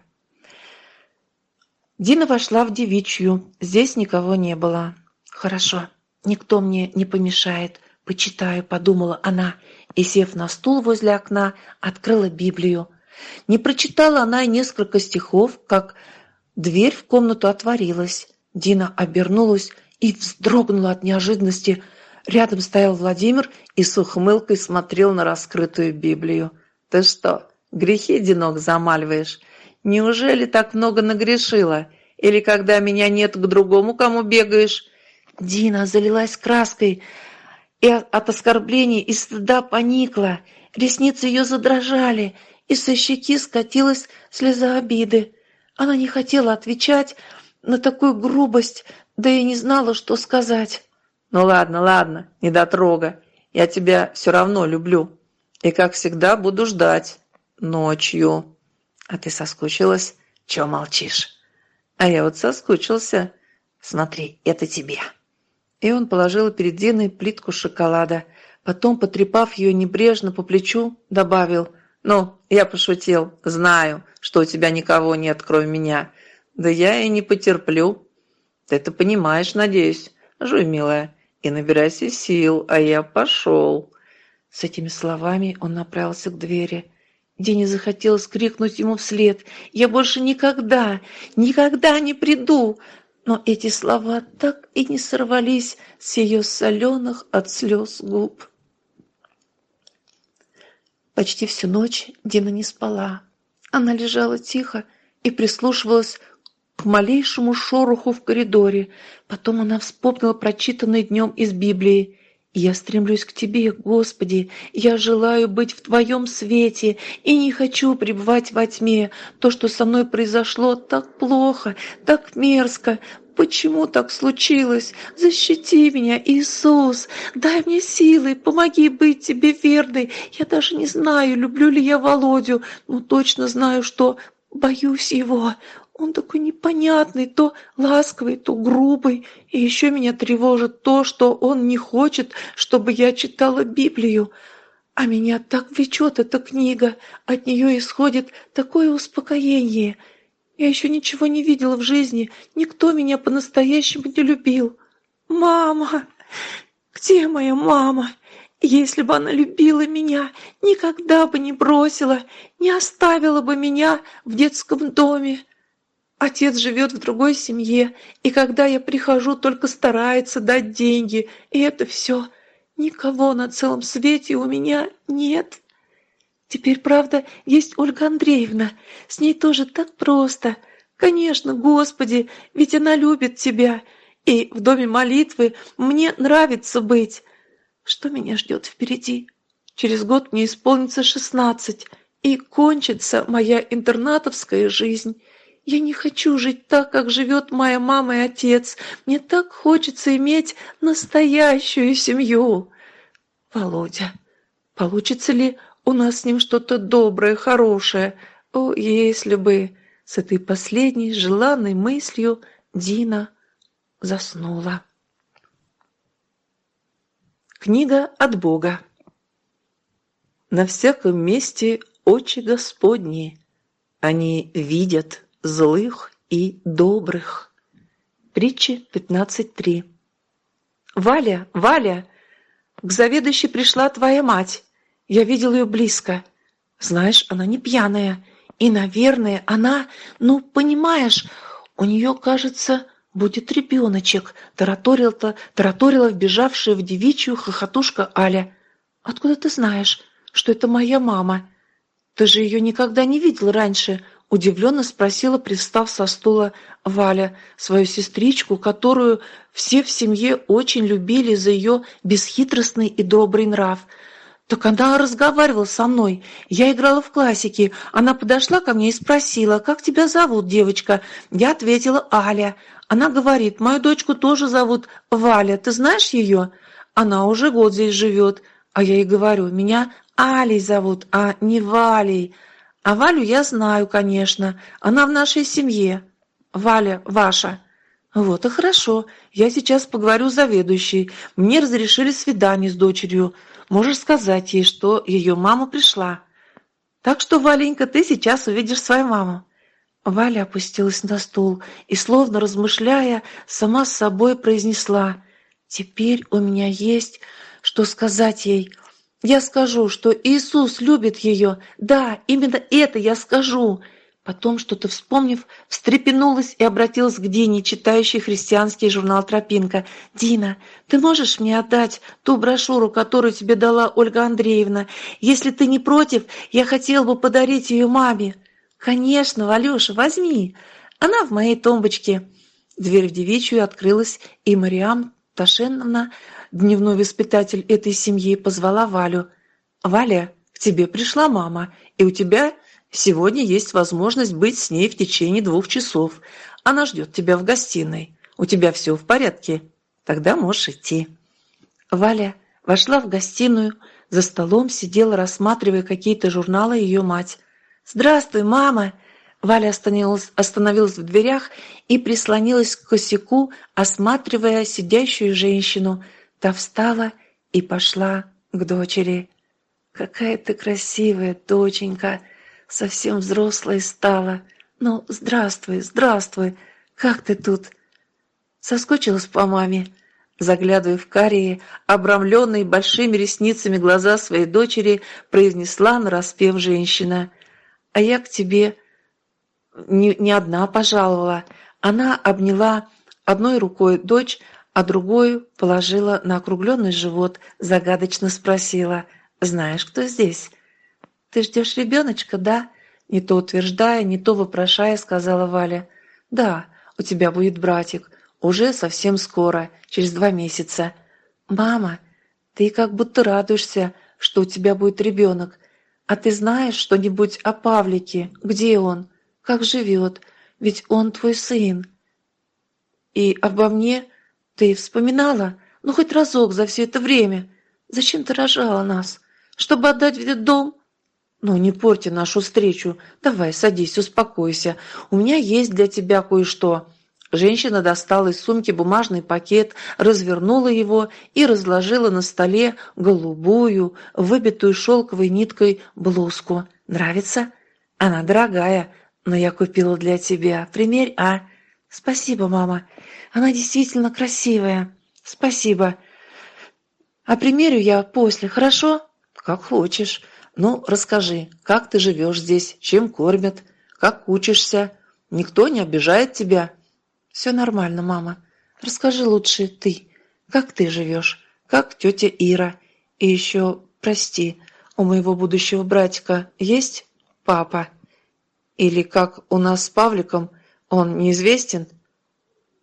Дина вошла в девичью. Здесь никого не было. «Хорошо, никто мне не помешает. Почитаю», — подумала она, и, сев на стул возле окна, открыла Библию. Не прочитала она и несколько стихов, как дверь в комнату отворилась. Дина обернулась и вздрогнула от неожиданности. Рядом стоял Владимир и с ухмылкой смотрел на раскрытую Библию. «Ты что, грехи, Динок, замаливаешь?» Неужели так много нагрешила? Или когда меня нет, к другому кому бегаешь?» Дина залилась краской и от оскорблений и стыда поникла. Ресницы ее задрожали, и со щеки скатилась слеза обиды. Она не хотела отвечать на такую грубость, да и не знала, что сказать. «Ну ладно, ладно, не дотрога. Я тебя все равно люблю. И, как всегда, буду ждать. Ночью». А ты соскучилась? Чего молчишь? А я вот соскучился. Смотри, это тебе. И он положил перед Диной плитку шоколада. Потом, потрепав ее небрежно по плечу, добавил Ну, я пошутил. Знаю, что у тебя никого нет, кроме меня. Да я и не потерплю. Ты это понимаешь, надеюсь. Жуй, милая, и набирайся сил, а я пошел». С этими словами он направился к двери. Дине захотелось крикнуть ему вслед «Я больше никогда, никогда не приду!» Но эти слова так и не сорвались с ее соленых от слез губ. Почти всю ночь Дина не спала. Она лежала тихо и прислушивалась к малейшему шороху в коридоре. Потом она вспомнила прочитанное днем из Библии я стремлюсь к Тебе, Господи, я желаю быть в Твоем свете и не хочу пребывать во тьме. То, что со мной произошло, так плохо, так мерзко. Почему так случилось? Защити меня, Иисус! Дай мне силы, помоги быть Тебе верной. Я даже не знаю, люблю ли я Володю, но точно знаю, что боюсь его. Он такой непонятный, то ласковый, то грубый. И еще меня тревожит то, что он не хочет, чтобы я читала Библию. А меня так влечет эта книга. От нее исходит такое успокоение. Я еще ничего не видела в жизни. Никто меня по-настоящему не любил. Мама! Где моя мама? Если бы она любила меня, никогда бы не бросила, не оставила бы меня в детском доме. Отец живет в другой семье, и когда я прихожу, только старается дать деньги, и это все. Никого на целом свете у меня нет. Теперь, правда, есть Ольга Андреевна. С ней тоже так просто. Конечно, Господи, ведь она любит тебя. И в доме молитвы мне нравится быть. Что меня ждет впереди? Через год мне исполнится шестнадцать, и кончится моя интернатовская жизнь. Я не хочу жить так, как живет моя мама и отец. Мне так хочется иметь настоящую семью. Володя, получится ли у нас с ним что-то доброе, хорошее? О, если бы... С этой последней желанной мыслью Дина заснула. Книга от Бога. На всяком месте очи Господни. Они видят злых и добрых. Притча 15.3 «Валя, Валя, к заведующей пришла твоя мать. Я видел ее близко. Знаешь, она не пьяная. И, наверное, она, ну, понимаешь, у нее, кажется, будет ребеночек», тараторила-то, тараторила вбежавшая в девичью хохотушка Аля. «Откуда ты знаешь, что это моя мама? Ты же ее никогда не видел раньше», Удивленно спросила, пристав со стула Валя, свою сестричку, которую все в семье очень любили за ее бесхитростный и добрый нрав. «Так она разговаривала со мной. Я играла в классики. Она подошла ко мне и спросила, как тебя зовут, девочка?» Я ответила «Аля». Она говорит, «Мою дочку тоже зовут Валя. Ты знаешь ее?» Она уже год здесь живет. А я ей говорю, «Меня Алей зовут, а не Валей». А Валю я знаю, конечно. Она в нашей семье. Валя ваша. Вот и хорошо. Я сейчас поговорю с заведующей. Мне разрешили свидание с дочерью. Можешь сказать ей, что ее мама пришла. Так что, Валенька, ты сейчас увидишь свою маму. Валя опустилась на стул и, словно размышляя, сама с собой произнесла «Теперь у меня есть, что сказать ей. Я скажу, что Иисус любит ее. Да, именно это я скажу. Потом, что-то вспомнив, встрепенулась и обратилась к Дине, читающей христианский журнал «Тропинка». «Дина, ты можешь мне отдать ту брошюру, которую тебе дала Ольга Андреевна? Если ты не против, я хотела бы подарить ее маме». «Конечно, Валюша, возьми. Она в моей тумбочке». Дверь в девичью открылась, и Мариам Ташеновна дневной воспитатель этой семьи, позвала Валю. «Валя, к тебе пришла мама, и у тебя сегодня есть возможность быть с ней в течение двух часов. Она ждет тебя в гостиной. У тебя все в порядке? Тогда можешь идти». Валя вошла в гостиную, за столом сидела, рассматривая какие-то журналы ее мать. «Здравствуй, мама!» Валя остановилась, остановилась в дверях и прислонилась к косяку, осматривая сидящую женщину – Та встала и пошла к дочери. какая ты красивая, доченька, совсем взрослая стала. Ну, здравствуй, здравствуй, как ты тут?» Соскучилась по маме. Заглядывая в карие, обрамленные большими ресницами глаза своей дочери, произнесла нараспев женщина. «А я к тебе не, не одна пожаловала». Она обняла одной рукой дочь, а другую положила на округленный живот, загадочно спросила, «Знаешь, кто здесь?» «Ты ждешь ребеночка, да?» Не то утверждая, не то вопрошая, сказала Валя. «Да, у тебя будет братик. Уже совсем скоро, через два месяца. Мама, ты как будто радуешься, что у тебя будет ребенок. А ты знаешь что-нибудь о Павлике? Где он? Как живет? Ведь он твой сын. И обо мне ты вспоминала? Ну, хоть разок за все это время. Зачем ты рожала нас? Чтобы отдать в дом? Ну, не порти нашу встречу. Давай, садись, успокойся. У меня есть для тебя кое-что. Женщина достала из сумки бумажный пакет, развернула его и разложила на столе голубую, выбитую шелковой ниткой блузку. «Нравится? Она дорогая, но я купила для тебя. Примерь, а?» «Спасибо, мама. Она действительно красивая. Спасибо. А примерю я после, хорошо?» «Как хочешь. Ну, расскажи, как ты живешь здесь, чем кормят, как учишься? Никто не обижает тебя?» «Все нормально, мама. Расскажи лучше ты. Как ты живешь? Как тетя Ира? И еще, прости, у моего будущего братика есть папа? Или как у нас с Павликом, он неизвестен?»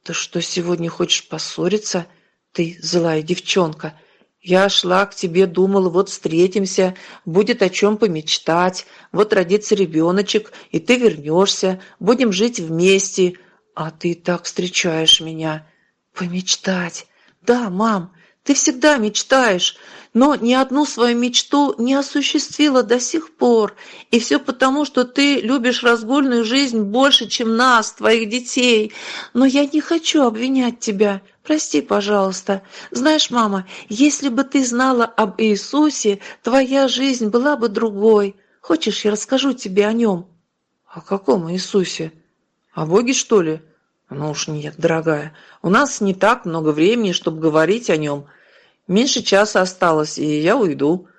«Ты что, сегодня хочешь поссориться? Ты злая девчонка!» Я шла к тебе, думала, вот встретимся, будет о чем помечтать, вот родится ребеночек, и ты вернешься, будем жить вместе, а ты так встречаешь меня. Помечтать. Да, мам, ты всегда мечтаешь, но ни одну свою мечту не осуществила до сих пор. И все потому, что ты любишь разгульную жизнь больше, чем нас, твоих детей. Но я не хочу обвинять тебя. Прости, пожалуйста. Знаешь, мама, если бы ты знала об Иисусе, твоя жизнь была бы другой. Хочешь, я расскажу тебе о нем? О каком Иисусе? О Боге, что ли? Ну уж нет, дорогая. У нас не так много времени, чтобы говорить о нем. Меньше часа осталось, и я уйду.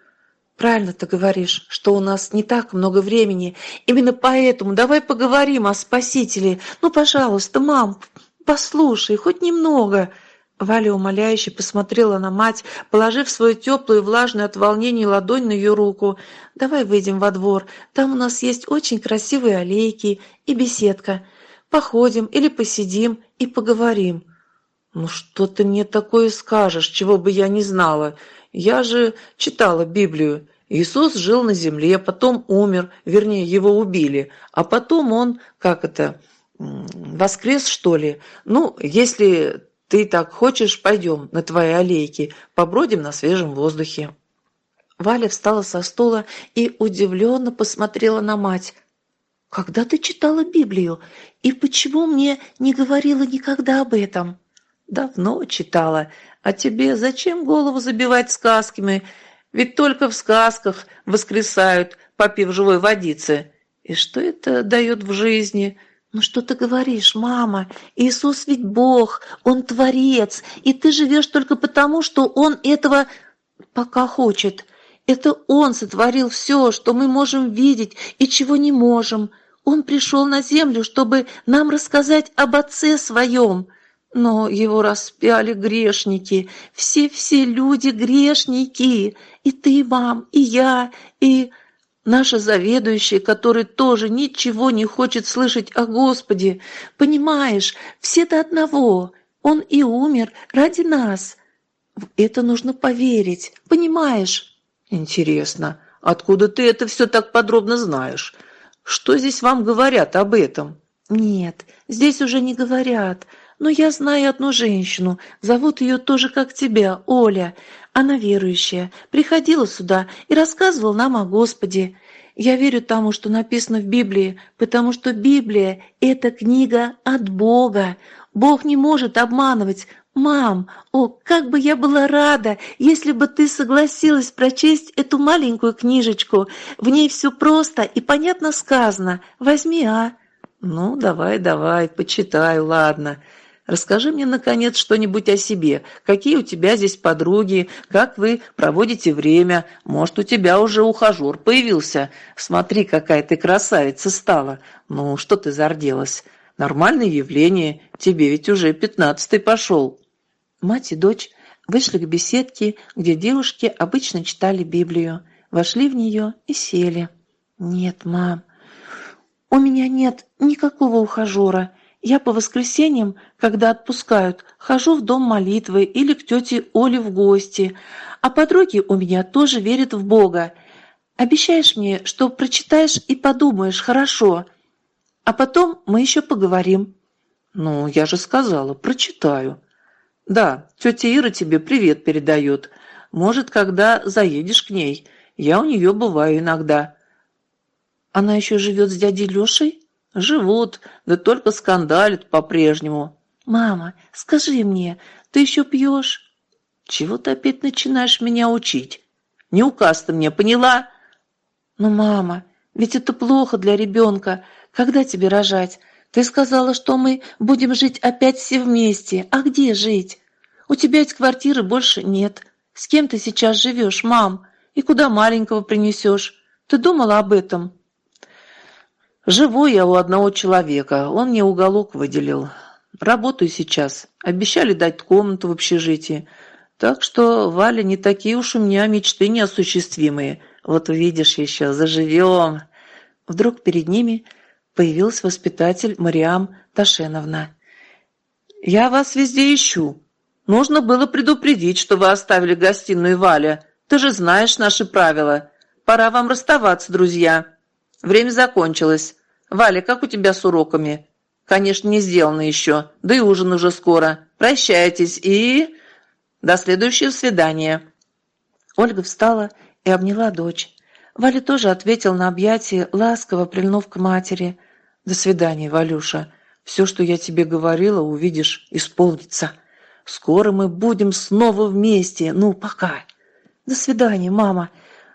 Правильно ты говоришь, что у нас не так много времени. Именно поэтому давай поговорим о Спасителе. Ну, пожалуйста, мам, послушай, хоть немного. Валя умоляюще посмотрела на мать, положив свою теплую влажную от волнения ладонь на ее руку. «Давай выйдем во двор. Там у нас есть очень красивые аллейки и беседка. Походим или посидим и поговорим». «Ну что ты мне такое скажешь, чего бы я не знала? Я же читала Библию. Иисус жил на земле, потом умер, вернее, его убили, а потом он, как это, воскрес, что ли? Ну, если ты так хочешь, пойдем на твои аллейки, побродим на свежем воздухе». Валя встала со стула и удивленно посмотрела на мать. «Когда ты читала Библию? И почему мне не говорила никогда об этом?» «Давно читала. А тебе зачем голову забивать сказками? Ведь только в сказках воскресают, попив живой водицы. И что это дает в жизни?» «Ну что ты говоришь, мама? Иисус ведь Бог, Он Творец, и ты живешь только потому, что Он этого пока хочет. Это Он сотворил все, что мы можем видеть и чего не можем. Он пришел на землю, чтобы нам рассказать об Отце Своем. Но Его распяли грешники, все-все люди грешники, и ты, мам, и я, и...» Наша заведующая, который тоже ничего не хочет слышать о Господе. Понимаешь, все до одного. Он и умер ради нас. В это нужно поверить, понимаешь? Интересно, откуда ты это все так подробно знаешь? Что здесь вам говорят об этом? Нет, здесь уже не говорят. Но я знаю одну женщину, зовут ее тоже как тебя, Оля. Она верующая, приходила сюда и рассказывала нам о Господе. Я верю тому, что написано в Библии, потому что Библия – это книга от Бога. Бог не может обманывать. Мам, о, как бы я была рада, если бы ты согласилась прочесть эту маленькую книжечку. В ней все просто и понятно сказано. Возьми, а? Ну, давай, давай, почитаю, ладно. Расскажи мне, наконец, что-нибудь о себе. Какие у тебя здесь подруги? Как вы проводите время? Может, у тебя уже ухажер появился? Смотри, какая ты красавица стала. Ну, что ты зарделась? Нормальное явление. Тебе ведь уже пятнадцатый пошел». Мать и дочь вышли к беседке, где девушки обычно читали Библию. Вошли в нее и сели. «Нет, мам, у меня нет никакого ухажера. Я по воскресеньям, когда отпускают, хожу в дом молитвы или к тете Оле в гости. А подруги у меня тоже верят в Бога. Обещаешь мне, что прочитаешь и подумаешь хорошо. А потом мы еще поговорим». «Ну, я же сказала, прочитаю». «Да, тетя Ира тебе привет передает. Может, когда заедешь к ней. Я у нее бываю иногда». «Она еще живет с дядей Лешей?» Живут, да только скандалят по-прежнему. Мама, скажи мне, ты еще пьешь? Чего ты опять начинаешь меня учить? Не указ ты мне, поняла? Ну, мама, ведь это плохо для ребенка. Когда тебе рожать? Ты сказала, что мы будем жить опять все вместе. А где жить? У тебя ведь квартиры больше нет. С кем ты сейчас живешь, мам? И куда маленького принесешь? Ты думала об этом?» Живу я у одного человека, он мне уголок выделил. Работаю сейчас. Обещали дать комнату в общежитии. Так что, Валя, не такие уж у меня мечты неосуществимые. Вот увидишь еще, заживем. Вдруг перед ними появился воспитатель Мариам Ташеновна. «Я вас везде ищу. Нужно было предупредить, что вы оставили гостиную Валя. Ты же знаешь наши правила. Пора вам расставаться, друзья». Время закончилось. Валя, как у тебя с уроками? Конечно, не сделано еще. Да и ужин уже скоро. Прощайтесь и... До следующего свидания. Ольга встала и обняла дочь. Валя тоже ответил на объятие, ласково прильнув к матери. «До свидания, Валюша. Все, что я тебе говорила, увидишь, исполнится. Скоро мы будем снова вместе. Ну, пока». «До свидания, мама.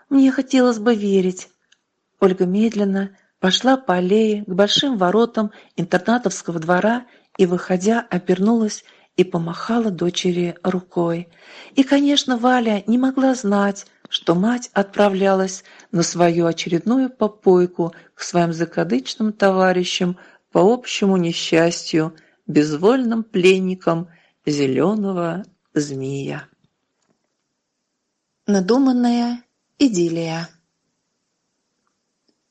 Мне хотелось бы верить». Ольга медленно пошла по аллее к большим воротам интернатовского двора и, выходя, обернулась и помахала дочери рукой. И, конечно, Валя не могла знать, что мать отправлялась на свою очередную попойку к своим закадычным товарищам по общему несчастью, безвольным пленникам зеленого змея. Надуманная идиллия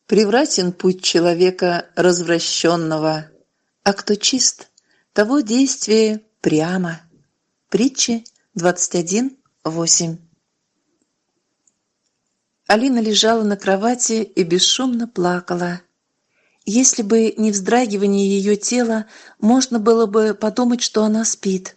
Превратен путь человека развращенного, а кто чист, того действие прямо. Притчи 21.8 Алина лежала на кровати и бесшумно плакала. Если бы не вздрагивание ее тела, можно было бы подумать, что она спит.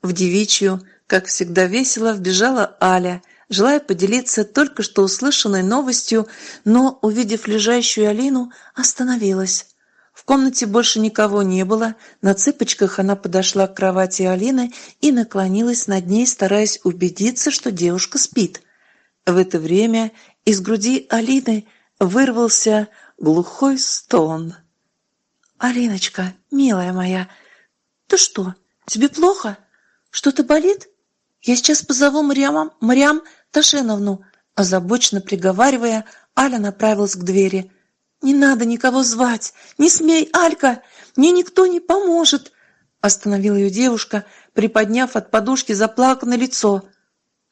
В девичью, как всегда весело, вбежала Аля – желая поделиться только что услышанной новостью, но, увидев лежащую Алину, остановилась. В комнате больше никого не было, на цыпочках она подошла к кровати Алины и наклонилась над ней, стараясь убедиться, что девушка спит. В это время из груди Алины вырвался глухой стон. «Алиночка, милая моя, ты что, тебе плохо? Что-то болит? Я сейчас позову Мариам, Мариам Ташеновну!» Озабоченно приговаривая, Аля направилась к двери. «Не надо никого звать! Не смей, Алька! Мне никто не поможет!» Остановила ее девушка, приподняв от подушки заплаканное лицо.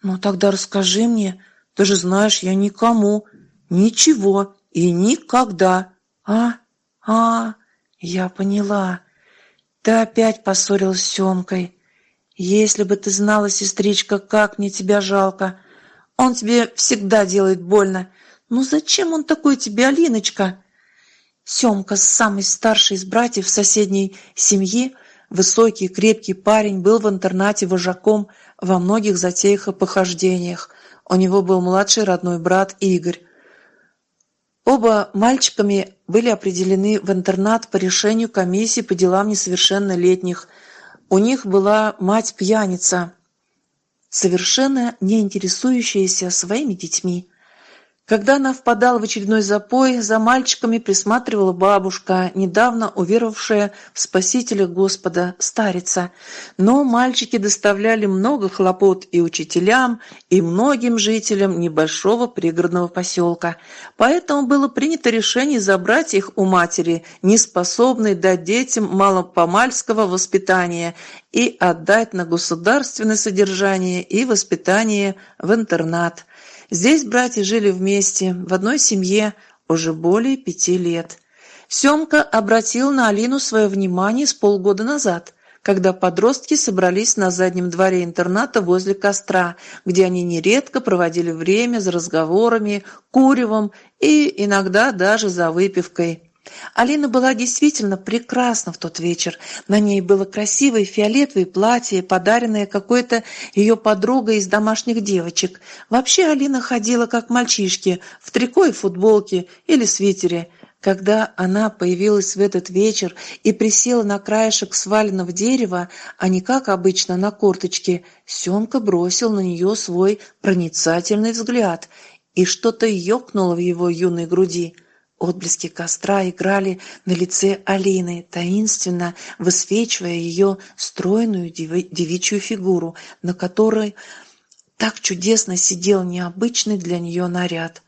«Ну тогда расскажи мне. Ты же знаешь, я никому. Ничего и никогда. А? А? Я поняла. Ты опять поссорилась с Семкой. Если бы ты знала, сестричка, как мне тебя жалко. Он тебе всегда делает больно. Ну зачем он такой тебе, Алиночка?» Семка, самый старший из братьев соседней семьи, высокий, крепкий парень, был в интернате вожаком во многих затеях и похождениях. У него был младший родной брат Игорь. Оба мальчиками были определены в интернат по решению комиссии по делам несовершеннолетних. У них была мать-пьяница, совершенно не интересующаяся своими детьми. Когда она впадала в очередной запой, за мальчиками присматривала бабушка, недавно уверовавшая в Спасителя Господа, старица. Но мальчики доставляли много хлопот и учителям, и многим жителям небольшого пригородного поселка. Поэтому было принято решение забрать их у матери, неспособной дать детям малопомальского воспитания, и отдать на государственное содержание и воспитание в интернат – Здесь братья жили вместе, в одной семье, уже более пяти лет. Семка обратил на Алину свое внимание с полгода назад, когда подростки собрались на заднем дворе интерната возле костра, где они нередко проводили время за разговорами, куревом и иногда даже за выпивкой. Алина была действительно прекрасна в тот вечер. На ней было красивое фиолетовое платье, подаренное какой-то ее подругой из домашних девочек. Вообще Алина ходила как мальчишки, в трико и футболке или свитере. Когда она появилась в этот вечер и присела на краешек сваленного дерева, а не как обычно на корточке, Семка бросил на нее свой проницательный взгляд, и что-то ёкнуло в его юной груди – Отблески костра играли на лице Алины, таинственно высвечивая ее стройную девичью фигуру, на которой так чудесно сидел необычный для нее наряд.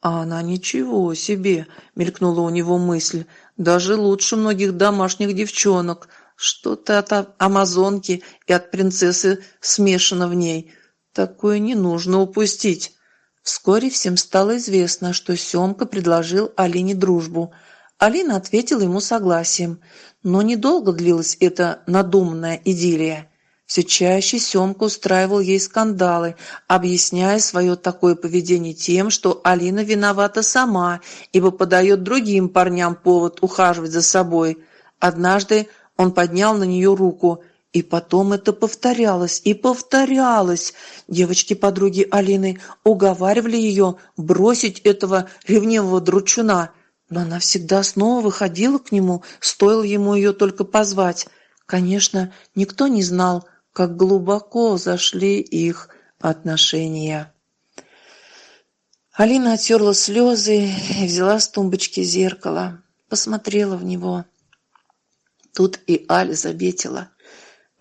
«А она ничего себе!» — мелькнула у него мысль. «Даже лучше многих домашних девчонок. Что-то от амазонки и от принцессы смешано в ней. Такое не нужно упустить». Вскоре всем стало известно, что Семка предложил Алине дружбу. Алина ответила ему согласием, но недолго длилась эта надуманная идиллия. Все чаще Семка устраивал ей скандалы, объясняя свое такое поведение тем, что Алина виновата сама, ибо подает другим парням повод ухаживать за собой. Однажды он поднял на нее руку – и потом это повторялось и повторялось. Девочки-подруги Алины уговаривали ее бросить этого ревнивого дручуна, но она всегда снова выходила к нему, стоило ему ее только позвать. Конечно, никто не знал, как глубоко зашли их отношения. Алина оттерла слезы и взяла с тумбочки зеркало, посмотрела в него. Тут и Аля заметила.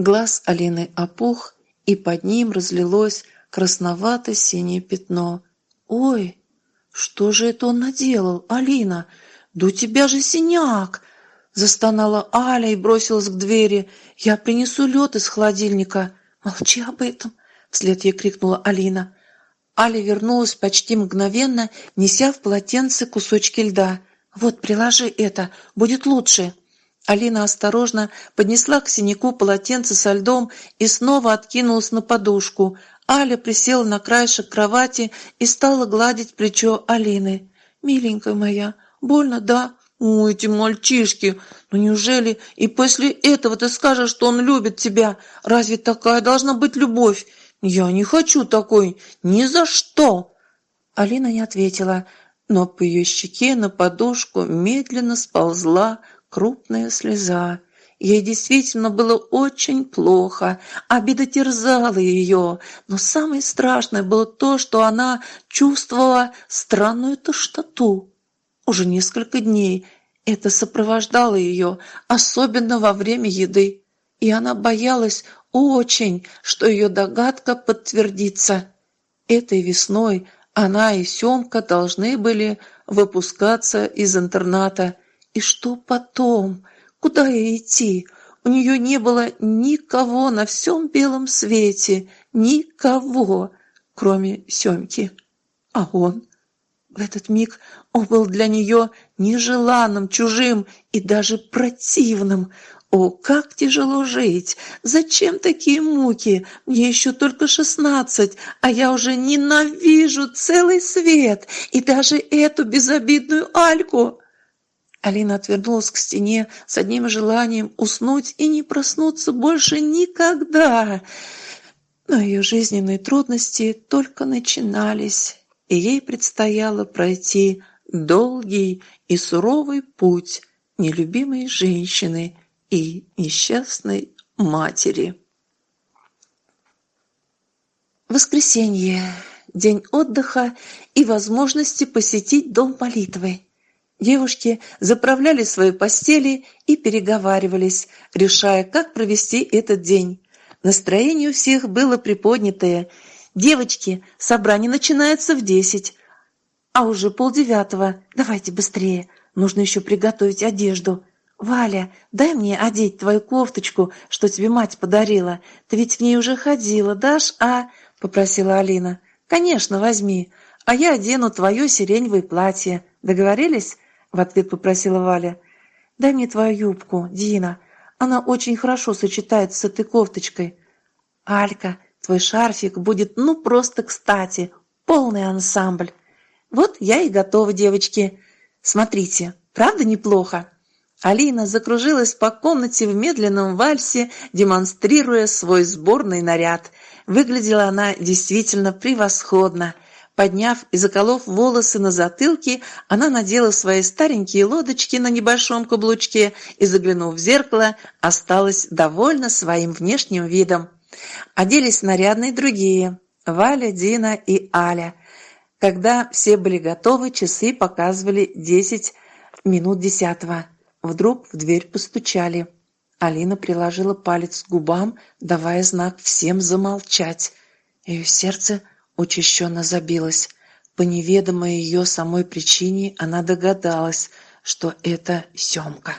Глаз Алины опух, и под ним разлилось красновато-синее пятно. «Ой, что же это он наделал, Алина? Да у тебя же синяк!» Застонала Аля и бросилась к двери. «Я принесу лед из холодильника». «Молчи об этом!» Вслед ей крикнула Алина. Аля вернулась почти мгновенно, неся в полотенце кусочки льда. «Вот, приложи это, будет лучше!» Алина осторожно поднесла к синяку полотенце со льдом и снова откинулась на подушку. Аля присела на краешек кровати и стала гладить плечо Алины. «Миленькая моя, больно, да?» «О, эти мальчишки! Ну неужели и после этого ты скажешь, что он любит тебя? Разве такая должна быть любовь? Я не хочу такой! Ни за что!» Алина не ответила, но по ее щеке на подушку медленно сползла крупная слеза. Ей действительно было очень плохо, обида терзала ее, но самое страшное было то, что она чувствовала странную тошноту. Уже несколько дней это сопровождало ее, особенно во время еды, и она боялась очень, что ее догадка подтвердится. Этой весной она и Семка должны были выпускаться из интерната, и что потом? Куда ей идти? У нее не было никого на всем белом свете, никого, кроме Семки. А он? В этот миг он был для нее нежеланным, чужим и даже противным. О, как тяжело жить! Зачем такие муки? Мне еще только шестнадцать, а я уже ненавижу целый свет и даже эту безобидную Альку. Алина отвернулась к стене с одним желанием уснуть и не проснуться больше никогда. Но ее жизненные трудности только начинались, и ей предстояло пройти долгий и суровый путь нелюбимой женщины и несчастной матери. Воскресенье. День отдыха и возможности посетить дом молитвы. Девушки заправляли свои постели и переговаривались, решая, как провести этот день. Настроение у всех было приподнятое. «Девочки, собрание начинается в десять, а уже полдевятого. Давайте быстрее, нужно еще приготовить одежду». «Валя, дай мне одеть твою кофточку, что тебе мать подарила. Ты ведь в ней уже ходила, дашь, а?» – попросила Алина. «Конечно, возьми, а я одену твое сиреневое платье. Договорились?» – в ответ попросила Валя. «Дай мне твою юбку, Дина. Она очень хорошо сочетается с этой кофточкой. Алька, твой шарфик будет ну просто кстати. Полный ансамбль. Вот я и готова, девочки. Смотрите, правда неплохо?» Алина закружилась по комнате в медленном вальсе, демонстрируя свой сборный наряд. Выглядела она действительно превосходно. Подняв и заколов волосы на затылке, она надела свои старенькие лодочки на небольшом каблучке и, заглянув в зеркало, осталась довольна своим внешним видом. Оделись нарядные другие – Валя, Дина и Аля. Когда все были готовы, часы показывали десять минут десятого. Вдруг в дверь постучали. Алина приложила палец к губам, давая знак всем замолчать. Ее сердце учащенно забилось. По неведомой ее самой причине она догадалась, что это Семка.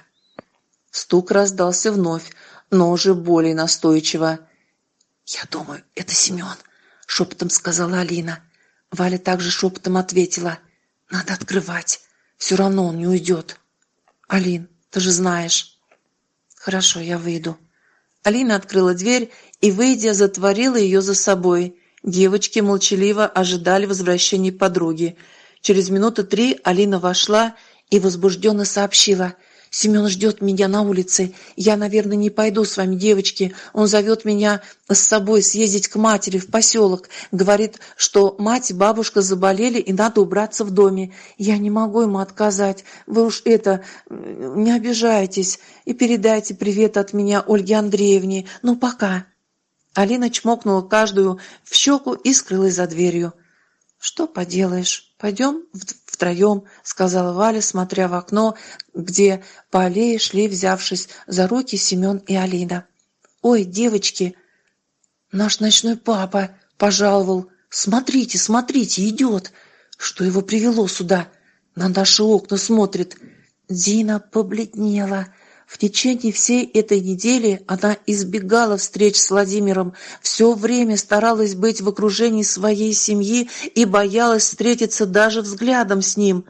Стук раздался вновь, но уже более настойчиво. «Я думаю, это Семен», — шепотом сказала Алина. Валя также шепотом ответила. «Надо открывать, все равно он не уйдет». «Алин, ты же знаешь». «Хорошо, я выйду». Алина открыла дверь и, выйдя, затворила ее за собой. Девочки молчаливо ожидали возвращения подруги. Через минуты три Алина вошла и возбужденно сообщила – Семен ждет меня на улице. Я, наверное, не пойду с вами, девочки. Он зовет меня с собой съездить к матери в поселок. Говорит, что мать и бабушка заболели и надо убраться в доме. Я не могу ему отказать. Вы уж это, не обижайтесь. И передайте привет от меня Ольге Андреевне. Ну, пока». Алина чмокнула каждую в щеку и скрылась за дверью. «Что поделаешь? Пойдем втроем», — сказала Валя, смотря в окно, где по аллее шли, взявшись за руки Семен и Алина. «Ой, девочки, наш ночной папа пожаловал. Смотрите, смотрите, идет. Что его привело сюда? На наши окна смотрит». Дина побледнела. В течение всей этой недели она избегала встреч с Владимиром, все время старалась быть в окружении своей семьи и боялась встретиться даже взглядом с ним.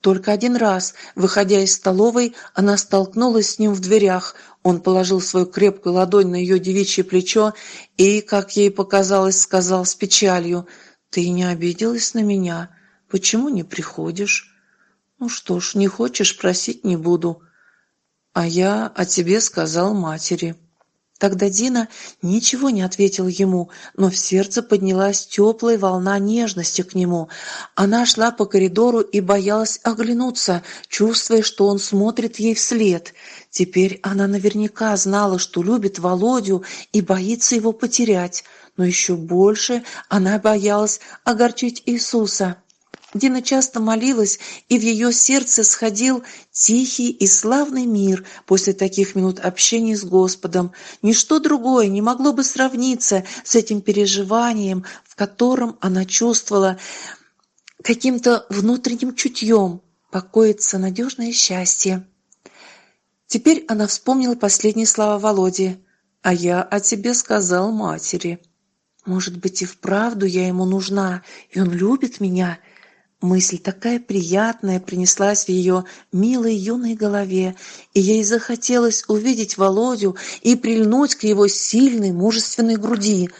Только один раз, выходя из столовой, она столкнулась с ним в дверях. Он положил свою крепкую ладонь на ее девичье плечо и, как ей показалось, сказал с печалью, «Ты не обиделась на меня? Почему не приходишь?» «Ну что ж, не хочешь, просить не буду». «А я о тебе сказал матери». Тогда Дина ничего не ответила ему, но в сердце поднялась теплая волна нежности к нему. Она шла по коридору и боялась оглянуться, чувствуя, что он смотрит ей вслед. Теперь она наверняка знала, что любит Володю и боится его потерять, но еще больше она боялась огорчить Иисуса. Дина часто молилась, и в ее сердце сходил тихий и славный мир после таких минут общения с Господом. Ничто другое не могло бы сравниться с этим переживанием, в котором она чувствовала каким-то внутренним чутьем покоится надежное счастье. Теперь она вспомнила последние слова Володи. «А я о тебе сказал матери». «Может быть, и вправду я ему нужна, и он любит меня?» Мысль такая приятная принеслась в ее милой юной голове, и ей захотелось увидеть Володю и прильнуть к его сильной, мужественной груди.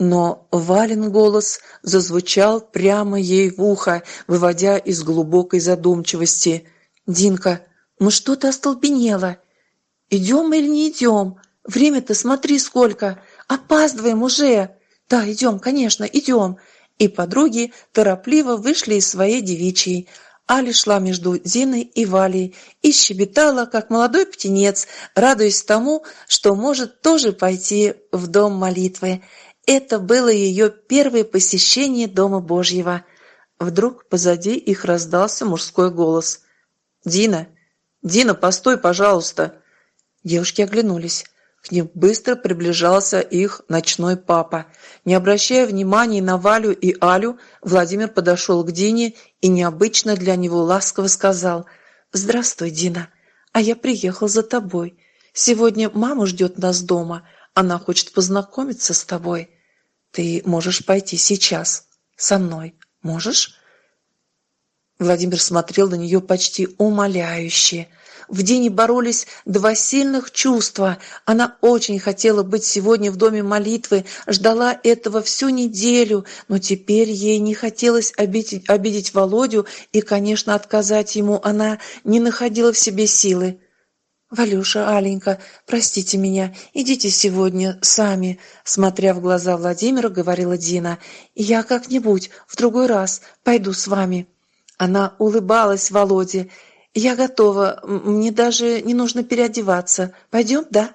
Но Вален голос зазвучал прямо ей в ухо, выводя из глубокой задумчивости. «Динка, ну что ты остолбенела? Идем или не идем? Время-то смотри сколько! Опаздываем уже!» «Да, идем, конечно, идем!» И подруги торопливо вышли из своей девичьей. Али шла между Диной и Валей и щебетала, как молодой птенец, радуясь тому, что может тоже пойти в дом молитвы. Это было ее первое посещение Дома Божьего. Вдруг позади их раздался мужской голос. «Дина! Дина, постой, пожалуйста!» Девушки оглянулись. К ним быстро приближался их ночной папа. Не обращая внимания на Валю и Алю, Владимир подошел к Дине и необычно для него ласково сказал «Здравствуй, Дина, а я приехал за тобой. Сегодня мама ждет нас дома, она хочет познакомиться с тобой. Ты можешь пойти сейчас со мной, можешь?» Владимир смотрел на нее почти умоляюще – в Дине боролись два сильных чувства. Она очень хотела быть сегодня в доме молитвы, ждала этого всю неделю, но теперь ей не хотелось обидеть, обидеть Володю и, конечно, отказать ему. Она не находила в себе силы. «Валюша, Аленька, простите меня, идите сегодня сами», смотря в глаза Владимира, говорила Дина. «Я как-нибудь в другой раз пойду с вами». Она улыбалась Володе. «Я готова. Мне даже не нужно переодеваться. Пойдем, да?»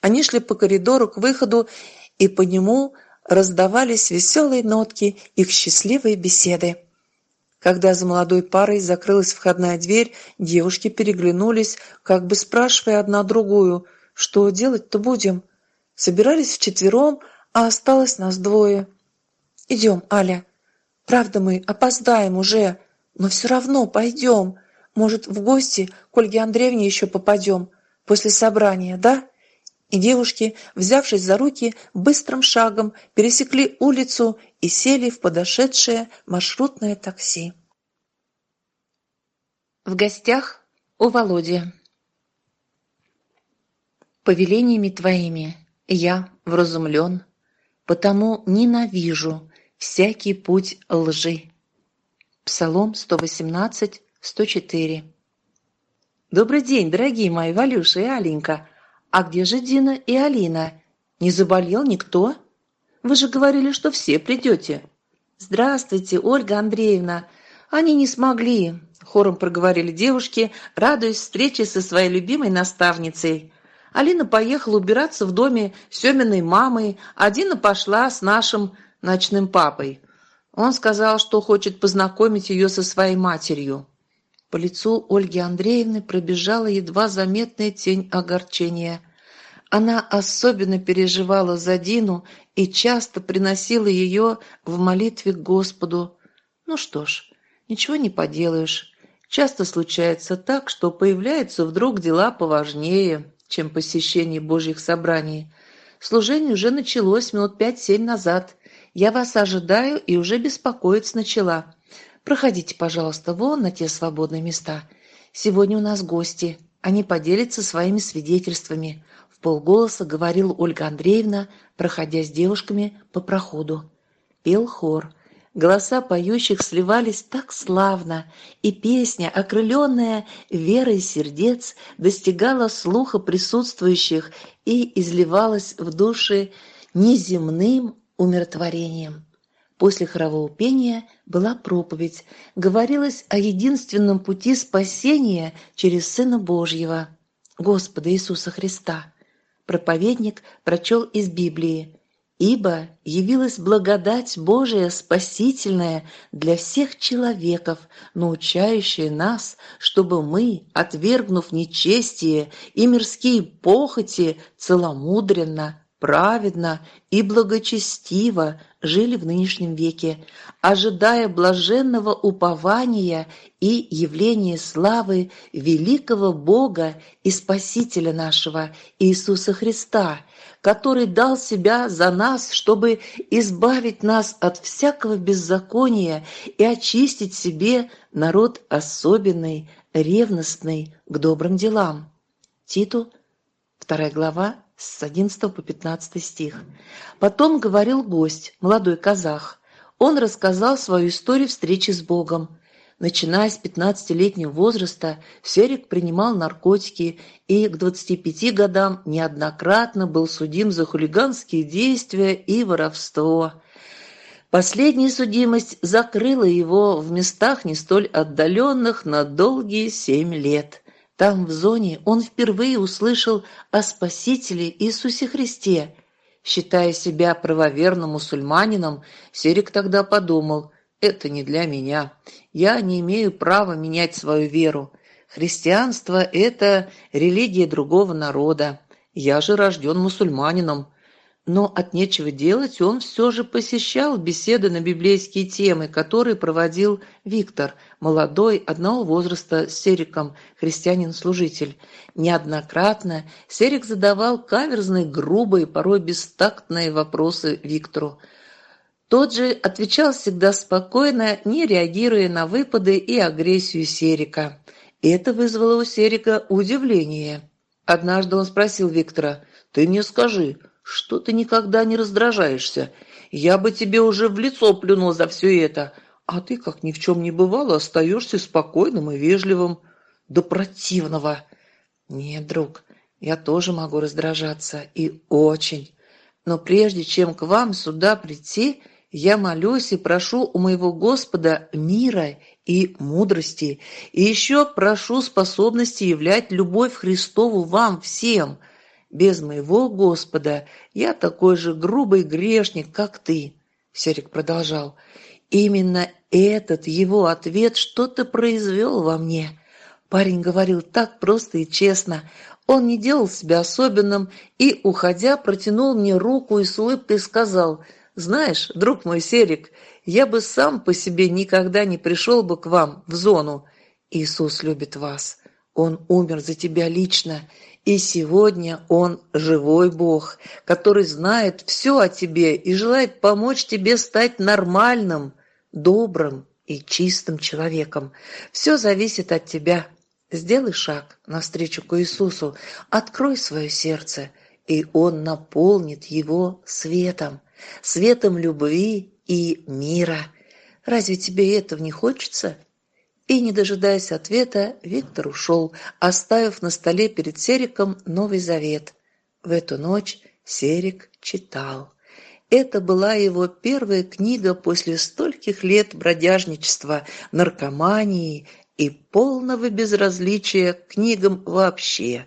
Они шли по коридору к выходу, и по нему раздавались веселые нотки их счастливой беседы. Когда за молодой парой закрылась входная дверь, девушки переглянулись, как бы спрашивая одна другую, что делать-то будем. Собирались вчетвером, а осталось нас двое. «Идем, Аля. Правда, мы опоздаем уже, но все равно пойдем. Может, в гости к Ольге Андреевне еще попадем после собрания, да?» И девушки, взявшись за руки, быстрым шагом пересекли улицу и сели в подошедшее маршрутное такси. В гостях у Володи. Повелениями твоими я вразумлен, потому ненавижу всякий путь лжи. Псалом 118, 104. Добрый день, дорогие мои Валюша и Аленька. А где же Дина и Алина? Не заболел никто? Вы же говорили, что все придете. Здравствуйте, Ольга Андреевна. Они не смогли, хором проговорили девушки, радуясь встрече со своей любимой наставницей. Алина поехала убираться в доме Семиной мамой, а Дина пошла с нашим ночным папой. Он сказал, что хочет познакомить ее со своей матерью. По лицу Ольги Андреевны пробежала едва заметная тень огорчения. Она особенно переживала за Дину и часто приносила ее в молитве к Господу. Ну что ж, ничего не поделаешь. Часто случается так, что появляются вдруг дела поважнее, чем посещение Божьих собраний. Служение уже началось минут пять-семь назад. Я вас ожидаю и уже беспокоиться начала. Проходите, пожалуйста, вон на те свободные места. Сегодня у нас гости. Они поделятся своими свидетельствами. В полголоса говорила Ольга Андреевна, проходя с девушками по проходу. Пел хор. Голоса поющих сливались так славно, и песня, окрыленная верой сердец, достигала слуха присутствующих и изливалась в души неземным умиротворением. После хорового пения была проповедь. Говорилось о единственном пути спасения через Сына Божьего, Господа Иисуса Христа. Проповедник прочел из Библии «Ибо явилась благодать Божия спасительная для всех человеков, научающая нас, чтобы мы, отвергнув нечестие и мирские похоти, целомудренно, праведно и благочестиво жили в нынешнем веке, ожидая блаженного упования и явления славы великого Бога и Спасителя нашего Иисуса Христа, который дал себя за нас, чтобы избавить нас от всякого беззакония и очистить себе народ особенный, ревностный к добрым делам. Титу, 2 глава, с 11 по 15 стих. Потом говорил гость, молодой казах. Он рассказал свою историю встречи с Богом. Начиная с 15-летнего возраста, Серик принимал наркотики и к 25 годам неоднократно был судим за хулиганские действия и воровство. Последняя судимость закрыла его в местах не столь отдаленных на долгие семь лет. Там, в зоне, он впервые услышал о Спасителе Иисусе Христе. Считая себя правоверным мусульманином, Серик тогда подумал, «Это не для меня. Я не имею права менять свою веру. Христианство – это религия другого народа. Я же рожден мусульманином. Но от нечего делать он все же посещал беседы на библейские темы, которые проводил Виктор, молодой, одного возраста с Сериком, христианин-служитель. Неоднократно Серик задавал каверзные, грубые, порой бестактные вопросы Виктору. Тот же отвечал всегда спокойно, не реагируя на выпады и агрессию Серика. Это вызвало у Серика удивление. Однажды он спросил Виктора, «Ты мне скажи, что ты никогда не раздражаешься? Я бы тебе уже в лицо плюнул за все это, а ты, как ни в чем не бывало, остаешься спокойным и вежливым. До противного!» «Нет, друг, я тоже могу раздражаться, и очень. Но прежде чем к вам сюда прийти, я молюсь и прошу у моего Господа мира и мудрости, и еще прошу способности являть любовь Христову вам всем. Без моего Господа я такой же грубый грешник, как ты». Серик продолжал. «Именно этот его ответ что-то произвел во мне». Парень говорил так просто и честно. Он не делал себя особенным и, уходя, протянул мне руку и с улыбкой сказал – знаешь, друг мой Серик, я бы сам по себе никогда не пришел бы к вам в зону. Иисус любит вас. Он умер за тебя лично. И сегодня Он живой Бог, который знает все о тебе и желает помочь тебе стать нормальным, добрым и чистым человеком. Все зависит от тебя. Сделай шаг навстречу к Иисусу, открой свое сердце, и Он наполнит его светом светом любви и мира. Разве тебе этого не хочется?» И, не дожидаясь ответа, Виктор ушел, оставив на столе перед Сериком Новый Завет. В эту ночь Серик читал. Это была его первая книга после стольких лет бродяжничества, наркомании и полного безразличия к книгам вообще.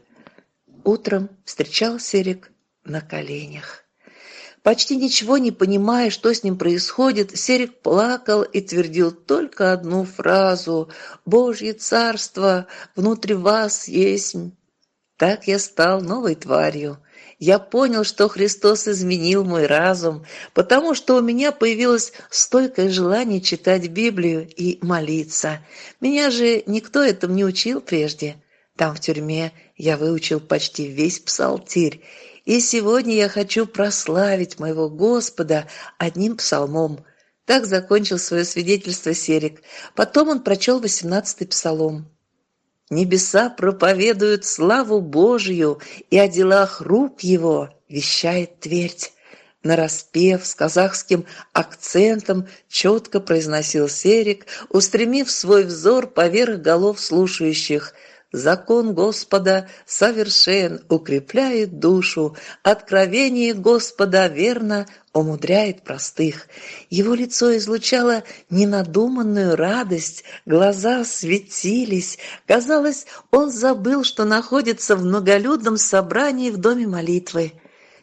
Утром встречал Серик на коленях. Почти ничего не понимая, что с ним происходит, Серик плакал и твердил только одну фразу «Божье царство внутри вас есть». Так я стал новой тварью. Я понял, что Христос изменил мой разум, потому что у меня появилось стойкое желание читать Библию и молиться. Меня же никто этому не учил прежде. Там в тюрьме я выучил почти весь псалтирь, и сегодня я хочу прославить моего Господа одним псалмом. Так закончил свое свидетельство Серик. Потом он прочел восемнадцатый псалом. «Небеса проповедуют славу Божию, и о делах рук его вещает твердь». Нараспев с казахским акцентом четко произносил Серик, устремив свой взор поверх голов слушающих – Закон Господа совершен, укрепляет душу, откровение Господа верно умудряет простых. Его лицо излучало ненадуманную радость, глаза светились. Казалось, он забыл, что находится в многолюдном собрании в доме молитвы.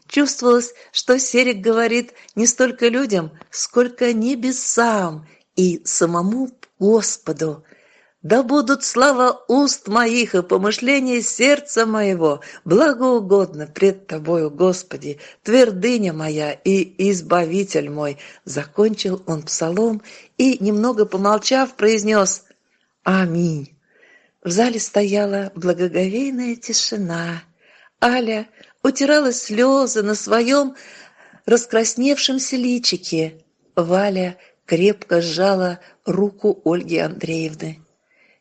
Чувствовалось, что Серик говорит не столько людям, сколько небесам и самому Господу. Да будут слава уст моих и помышления сердца моего благоугодно пред Тобою, Господи, твердыня моя и избавитель мой. Закончил он псалом и, немного помолчав, произнес «Аминь». В зале стояла благоговейная тишина. Аля утирала слезы на своем раскрасневшемся личике. Валя крепко сжала руку Ольги Андреевны.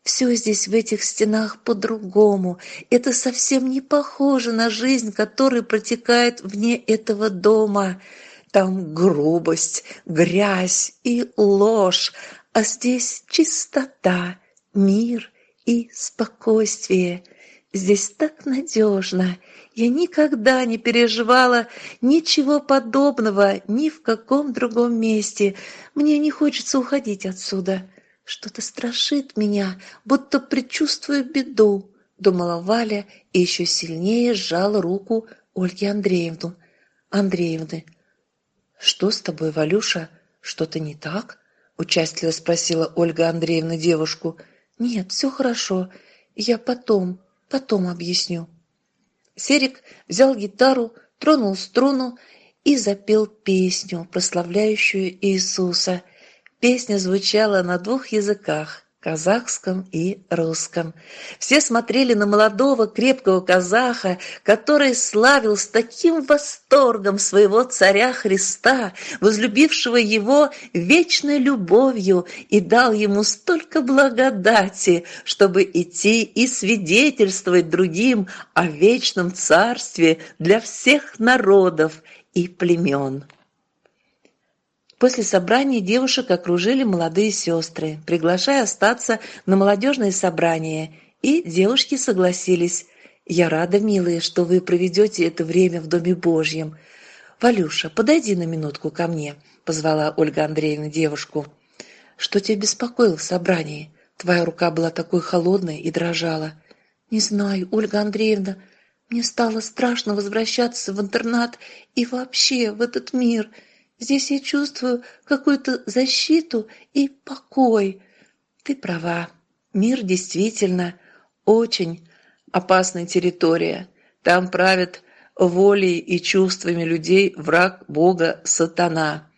Все здесь, в этих стенах, по-другому. Это совсем не похоже на жизнь, которая протекает вне этого дома. Там грубость, грязь и ложь, а здесь чистота, мир и спокойствие. Здесь так надежно. Я никогда не переживала ничего подобного ни в каком другом месте. Мне не хочется уходить отсюда. Что-то страшит меня, будто предчувствую беду, думала Валя и еще сильнее сжала руку Ольги Андреевну. Андреевны. Что с тобой, Валюша? Что-то не так? Участливо спросила Ольга Андреевна девушку. Нет, все хорошо. Я потом, потом объясню. Серик взял гитару, тронул струну и запел песню, прославляющую Иисуса. Песня звучала на двух языках казахском и русском. Все смотрели на молодого крепкого казаха, который славил с таким восторгом своего царя Христа, возлюбившего его вечной любовью и дал ему столько благодати, чтобы идти и свидетельствовать другим о вечном царстве для всех народов и племен. После собрания девушек окружили молодые сестры, приглашая остаться на молодежное собрание, и девушки согласились. «Я рада, милые, что вы проведете это время в Доме Божьем. Валюша, подойди на минутку ко мне», — позвала Ольга Андреевна девушку. «Что тебя беспокоило в собрании? Твоя рука была такой холодной и дрожала». «Не знаю, Ольга Андреевна, мне стало страшно возвращаться в интернат и вообще в этот мир». Здесь я чувствую какую-то защиту и покой. Ты права. Мир действительно очень опасная территория. Там правит волей и чувствами людей враг Бога Сатана.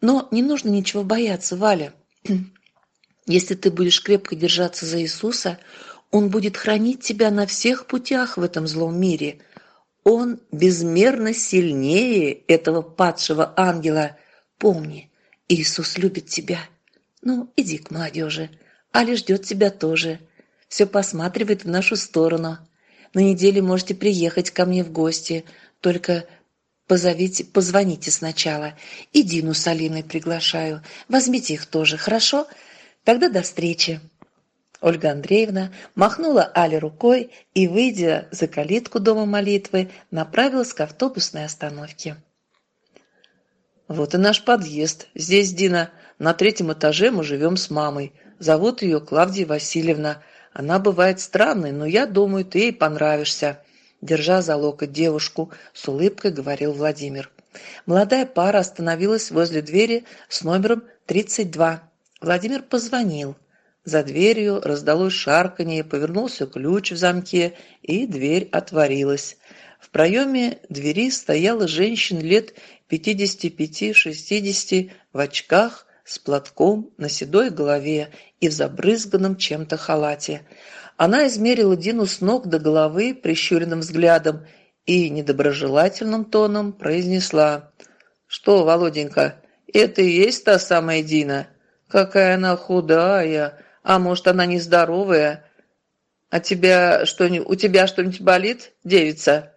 Но не нужно ничего бояться, Валя. [clears throat] Если ты будешь крепко держаться за Иисуса, Он будет хранить тебя на всех путях в этом злом мире – он безмерно сильнее этого падшего ангела. Помни, Иисус любит тебя. Ну, иди к молодежи. Али ждет тебя тоже. Все посматривает в нашу сторону. На неделе можете приехать ко мне в гости. Только позовите, позвоните сначала. И Дину с Алиной приглашаю. Возьмите их тоже, хорошо? Тогда до встречи. Ольга Андреевна махнула Але рукой и, выйдя за калитку дома молитвы, направилась к автобусной остановке. «Вот и наш подъезд. Здесь, Дина, на третьем этаже мы живем с мамой. Зовут ее Клавдия Васильевна. Она бывает странной, но я думаю, ты ей понравишься». Держа за локоть девушку, с улыбкой говорил Владимир. Молодая пара остановилась возле двери с номером 32. Владимир позвонил. За дверью раздалось шарканье, повернулся ключ в замке, и дверь отворилась. В проеме двери стояла женщина лет 55-60 в очках, с платком на седой голове и в забрызганном чем-то халате. Она измерила Дину с ног до головы прищуренным взглядом и недоброжелательным тоном произнесла. «Что, Володенька, это и есть та самая Дина? Какая она худая!» А может, она нездоровая? А тебя что у тебя что-нибудь болит, девица?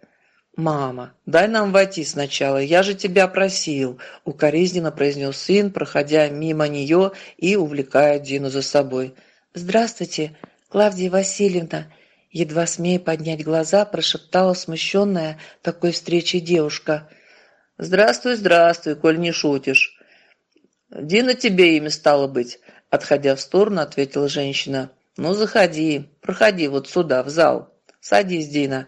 «Мама, дай нам войти сначала, я же тебя просил», — укоризненно произнес сын, проходя мимо нее и увлекая Дину за собой. «Здравствуйте, Клавдия Васильевна», — едва смея поднять глаза, прошептала смущенная такой встречей девушка. «Здравствуй, здравствуй, коль не шутишь. Дина тебе имя стало быть. Отходя в сторону, ответила женщина. «Ну, заходи, проходи вот сюда, в зал. Садись, Дина.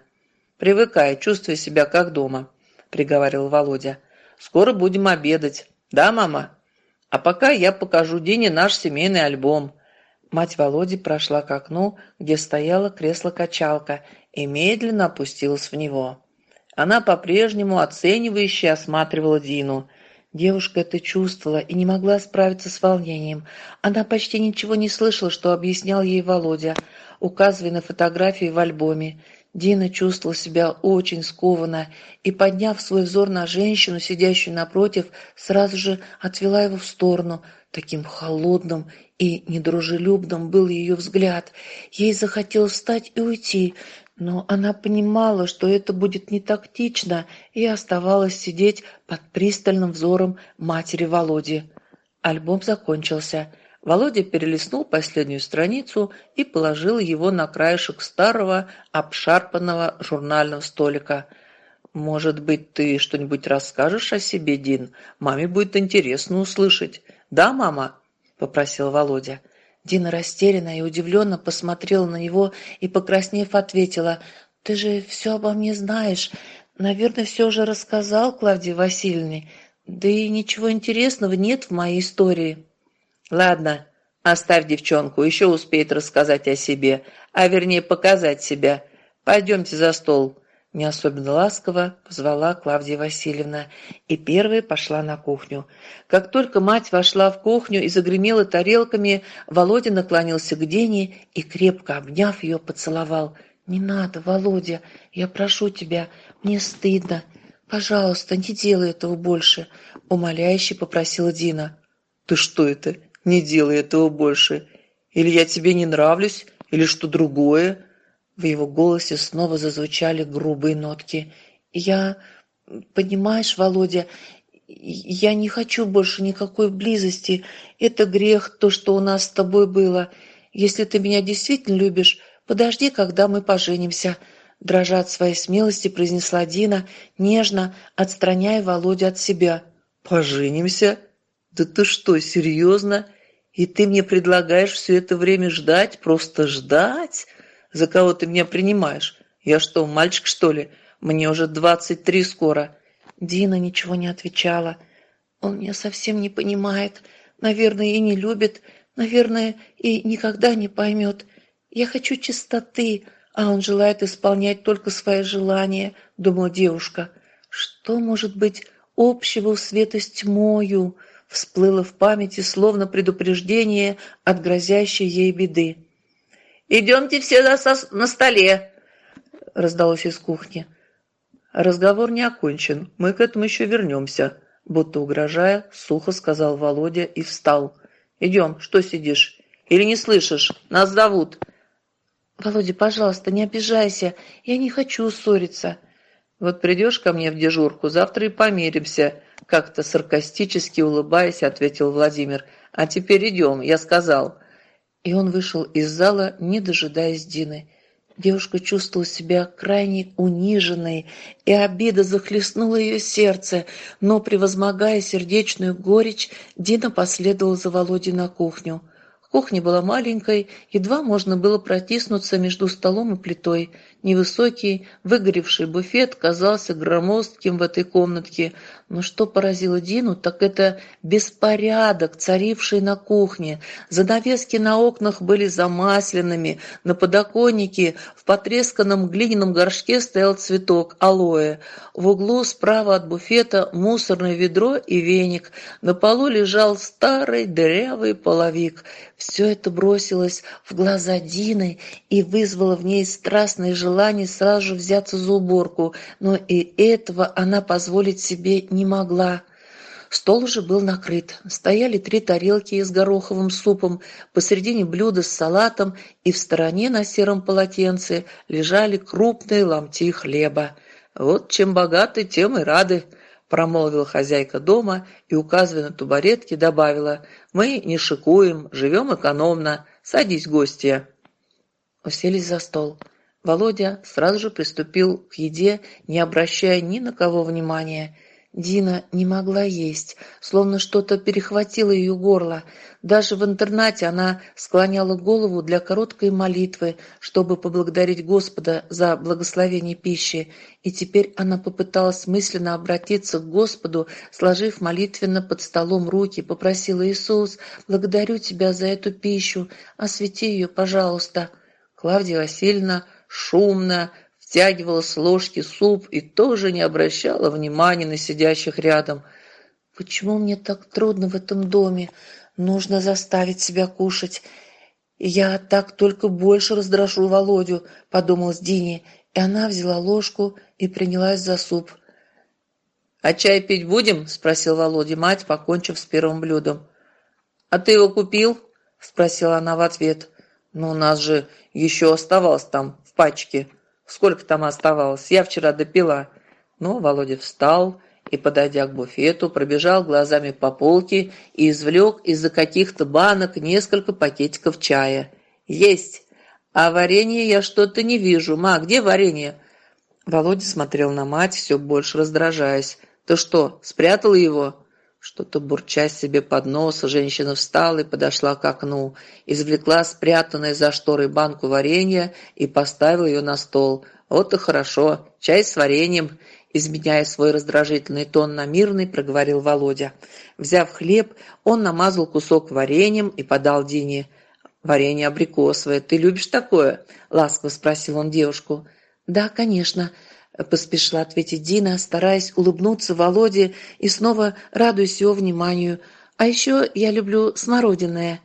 Привыкай, чувствуй себя как дома», — приговаривал Володя. «Скоро будем обедать. Да, мама? А пока я покажу Дине наш семейный альбом». Мать Володи прошла к окну, где стояло кресло-качалка, и медленно опустилась в него. Она по-прежнему оценивающе осматривала Дину — Девушка это чувствовала и не могла справиться с волнением. Она почти ничего не слышала, что объяснял ей Володя, указывая на фотографии в альбоме. Дина чувствовала себя очень скованно и, подняв свой взор на женщину, сидящую напротив, сразу же отвела его в сторону. Таким холодным и недружелюбным был ее взгляд. Ей захотелось встать и уйти, но она понимала, что это будет не тактично, и оставалась сидеть под пристальным взором матери Володи. Альбом закончился. Володя перелистнул последнюю страницу и положил его на краешек старого, обшарпанного журнального столика. «Может быть, ты что-нибудь расскажешь о себе, Дин? Маме будет интересно услышать. Да, мама?» – попросил Володя. Дина растерянно и удивленно посмотрела на него и, покраснев, ответила, «Ты же все обо мне знаешь. Наверное, все уже рассказал Клавдии Васильевне. Да и ничего интересного нет в моей истории». Ладно, оставь девчонку, еще успеет рассказать о себе, а вернее показать себя. Пойдемте за стол. Не особенно ласково позвала Клавдия Васильевна и первая пошла на кухню. Как только мать вошла в кухню и загремела тарелками, Володя наклонился к Дене и, крепко обняв ее, поцеловал. «Не надо, Володя, я прошу тебя, мне стыдно. Пожалуйста, не делай этого больше», — умоляюще попросила Дина. «Ты что это? Не делай этого больше. Или я тебе не нравлюсь, или что другое. В его голосе снова зазвучали грубые нотки. Я, понимаешь, Володя, я не хочу больше никакой близости. Это грех, то, что у нас с тобой было. Если ты меня действительно любишь, подожди, когда мы поженимся. Дрожа от своей смелости, произнесла Дина, нежно отстраняя Володю от себя. «Поженимся? Да ты что, серьезно? И ты мне предлагаешь все это время ждать, просто ждать? За кого ты меня принимаешь? Я что, мальчик, что ли? Мне уже двадцать три скоро». Дина ничего не отвечала. «Он меня совсем не понимает. Наверное, и не любит. Наверное, и никогда не поймет. Я хочу чистоты, а он желает исполнять только свои желания», — думала девушка. «Что может быть общего в света с тьмою?» всплыло в памяти словно предупреждение от грозящей ей беды. «Идемте все на столе!» — раздалось из кухни. «Разговор не окончен, мы к этому еще вернемся», — будто угрожая, сухо сказал Володя и встал. «Идем, что сидишь? Или не слышишь? Нас зовут!» «Володя, пожалуйста, не обижайся, я не хочу ссориться». «Вот придешь ко мне в дежурку, завтра и помиримся», как-то саркастически улыбаясь, ответил Владимир. «А теперь идем, я сказал». И он вышел из зала, не дожидаясь Дины. Девушка чувствовала себя крайне униженной, и обида захлестнула ее сердце, но, превозмогая сердечную горечь, Дина последовала за Володей на кухню. Кухня была маленькой, едва можно было протиснуться между столом и плитой. Невысокий, выгоревший буфет казался громоздким в этой комнатке, но что поразило Дину, так это беспорядок, царивший на кухне. Занавески на окнах были замасленными, на подоконнике в потресканном глиняном горшке стоял цветок алоэ. В углу справа от буфета мусорное ведро и веник. На полу лежал старый дырявый половик. Все это бросилось в глаза Дины и вызвало в ней страстное желание сразу же взяться за уборку, но и этого она позволить себе не могла. Стол уже был накрыт. Стояли три тарелки с гороховым супом, посередине блюда с салатом, и в стороне на сером полотенце лежали крупные ломти хлеба. «Вот чем богаты, тем и рады», — промолвила хозяйка дома и, указывая на табуретки, добавила, «Мы не шикуем, живем экономно. Садись, гостья». Уселись за стол. Володя сразу же приступил к еде, не обращая ни на кого внимания. Дина не могла есть, словно что-то перехватило ее горло. Даже в интернате она склоняла голову для короткой молитвы, чтобы поблагодарить Господа за благословение пищи. И теперь она попыталась мысленно обратиться к Господу, сложив молитвенно под столом руки, попросила «Иисус, благодарю Тебя за эту пищу, освети ее, пожалуйста». Клавдия Васильевна шумно, втягивала с ложки суп и тоже не обращала внимания на сидящих рядом. «Почему мне так трудно в этом доме? Нужно заставить себя кушать. Я так только больше раздрашу Володю», — подумала Дине, и она взяла ложку и принялась за суп. «А чай пить будем?» — спросил Володя мать, покончив с первым блюдом. «А ты его купил?» — спросила она в ответ. «Ну, у нас же еще оставалось там пачке». Сколько там оставалось? Я вчера допила. Ну, Володя встал и, подойдя к буфету, пробежал глазами по полке и извлек из-за каких-то банок несколько пакетиков чая. «Есть! А варенье я что-то не вижу. Ма, где варенье?» Володя смотрел на мать, все больше раздражаясь. «Ты что, спрятала его?» Что-то бурча себе под нос, женщина встала и подошла к окну, извлекла спрятанную за шторой банку варенья и поставила ее на стол. «Вот и хорошо, чай с вареньем», изменяя свой раздражительный тон на мирный, проговорил Володя. Взяв хлеб, он намазал кусок вареньем и подал Дине. «Варенье абрикосовое. Ты любишь такое?» – ласково спросил он девушку. «Да, конечно», поспешила ответить Дина, стараясь улыбнуться Володе и снова радуясь его вниманию. «А еще я люблю смородиное.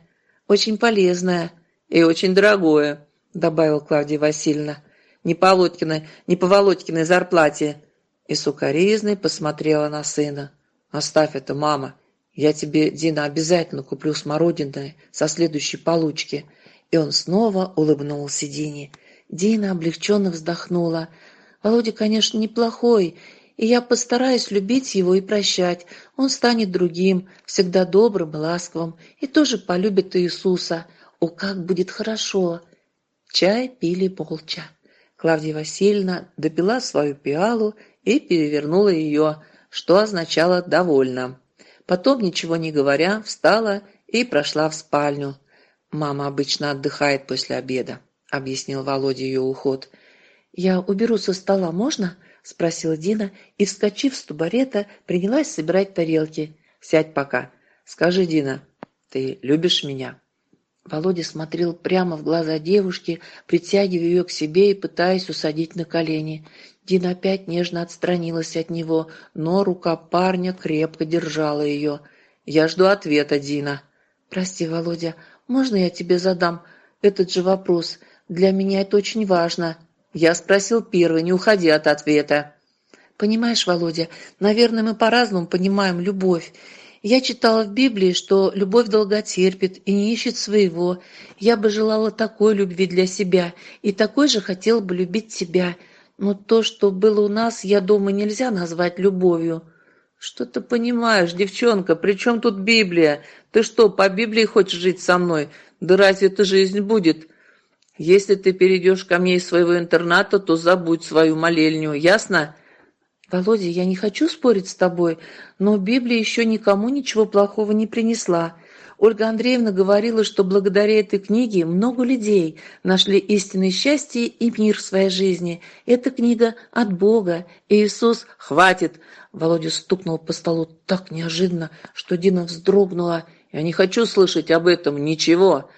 Очень полезное и очень дорогое», добавила Клавдия Васильевна. «Не по Володькиной, не по Володькиной зарплате». И сукоризной посмотрела на сына. «Оставь это, мама. Я тебе, Дина, обязательно куплю смородиное со следующей получки». И он снова улыбнулся Дине. Дина облегченно вздохнула – Володя, конечно, неплохой, и я постараюсь любить его и прощать. Он станет другим, всегда добрым и ласковым, и тоже полюбит Иисуса. О, как будет хорошо!» Чай пили молча. Клавдия Васильевна допила свою пиалу и перевернула ее, что означало «довольно». Потом, ничего не говоря, встала и прошла в спальню. «Мама обычно отдыхает после обеда», — объяснил Володя ее уход. «Я уберу со стола, можно?» – спросила Дина и, вскочив с тубарета, принялась собирать тарелки. «Сядь пока. Скажи, Дина, ты любишь меня?» Володя смотрел прямо в глаза девушки, притягивая ее к себе и пытаясь усадить на колени. Дина опять нежно отстранилась от него, но рука парня крепко держала ее. «Я жду ответа, Дина». «Прости, Володя, можно я тебе задам этот же вопрос? Для меня это очень важно». Я спросил первый, не уходи от ответа. Понимаешь, Володя, наверное, мы по-разному понимаем любовь. Я читала в Библии, что любовь долготерпит и не ищет своего. Я бы желала такой любви для себя и такой же хотела бы любить тебя. Но то, что было у нас, я думаю, нельзя назвать любовью. Что ты понимаешь, девчонка, при чем тут Библия? Ты что, по Библии хочешь жить со мной? Да разве это жизнь будет? Если ты перейдешь ко мне из своего интерната, то забудь свою молельню, ясно?» «Володя, я не хочу спорить с тобой, но Библия еще никому ничего плохого не принесла. Ольга Андреевна говорила, что благодаря этой книге много людей нашли истинное счастье и мир в своей жизни. Эта книга от Бога. Иисус... Хватит!» Володя стукнул по столу так неожиданно, что Дина вздрогнула. «Я не хочу слышать об этом ничего!»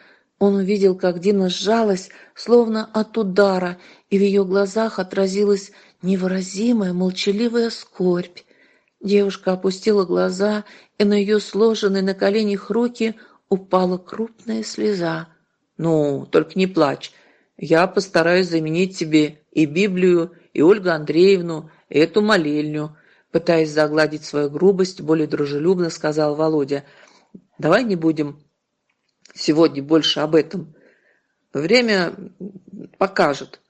Он увидел, как Дина сжалась, словно от удара, и в ее глазах отразилась невыразимая молчаливая скорбь. Девушка опустила глаза, и на ее сложенные на коленях руки упала крупная слеза. «Ну, только не плачь. Я постараюсь заменить тебе и Библию, и Ольгу Андреевну, и эту молельню», пытаясь загладить свою грубость, более дружелюбно сказал Володя. «Давай не будем сегодня больше об этом. Время покажет.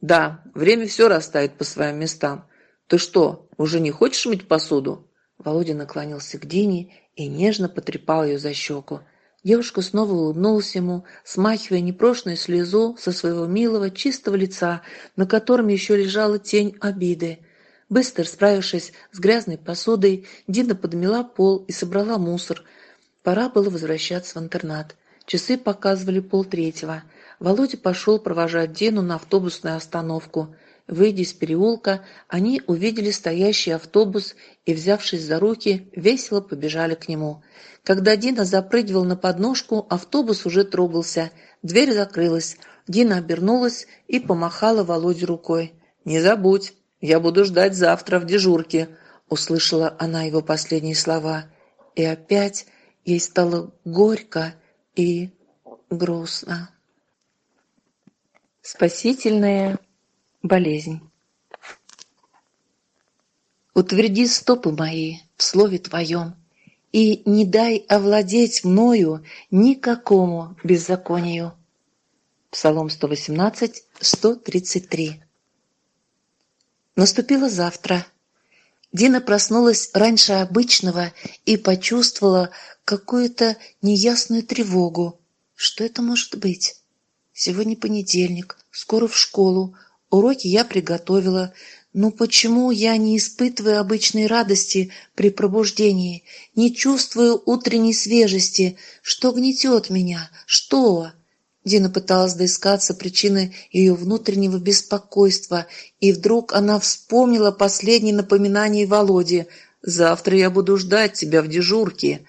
Да, время все расставит по своим местам. Ты что, уже не хочешь мыть посуду? Володя наклонился к Дине и нежно потрепал ее за щеку. Девушка снова улыбнулась ему, смахивая непрошенную слезу со своего милого, чистого лица, на котором еще лежала тень обиды. Быстро справившись с грязной посудой, Дина подмела пол и собрала мусор, Пора было возвращаться в интернат. Часы показывали полтретьего. Володя пошел провожать Дину на автобусную остановку. Выйдя из переулка, они увидели стоящий автобус и, взявшись за руки, весело побежали к нему. Когда Дина запрыгивал на подножку, автобус уже трогался. Дверь закрылась. Дина обернулась и помахала Володе рукой. «Не забудь, я буду ждать завтра в дежурке», — услышала она его последние слова. И опять Ей стало горько и грустно. Спасительная болезнь. Утверди стопы мои в слове Твоем, и не дай овладеть мною никакому беззаконию. Псалом 118, 133. Наступило завтра. Дина проснулась раньше обычного и почувствовала какую-то неясную тревогу. Что это может быть? Сегодня понедельник, скоро в школу. Уроки я приготовила. Но почему я не испытываю обычной радости при пробуждении, не чувствую утренней свежести? Что гнетет меня? Что? Дина пыталась доискаться причины ее внутреннего беспокойства, и вдруг она вспомнила последнее напоминание Володе. «Завтра я буду ждать тебя в дежурке».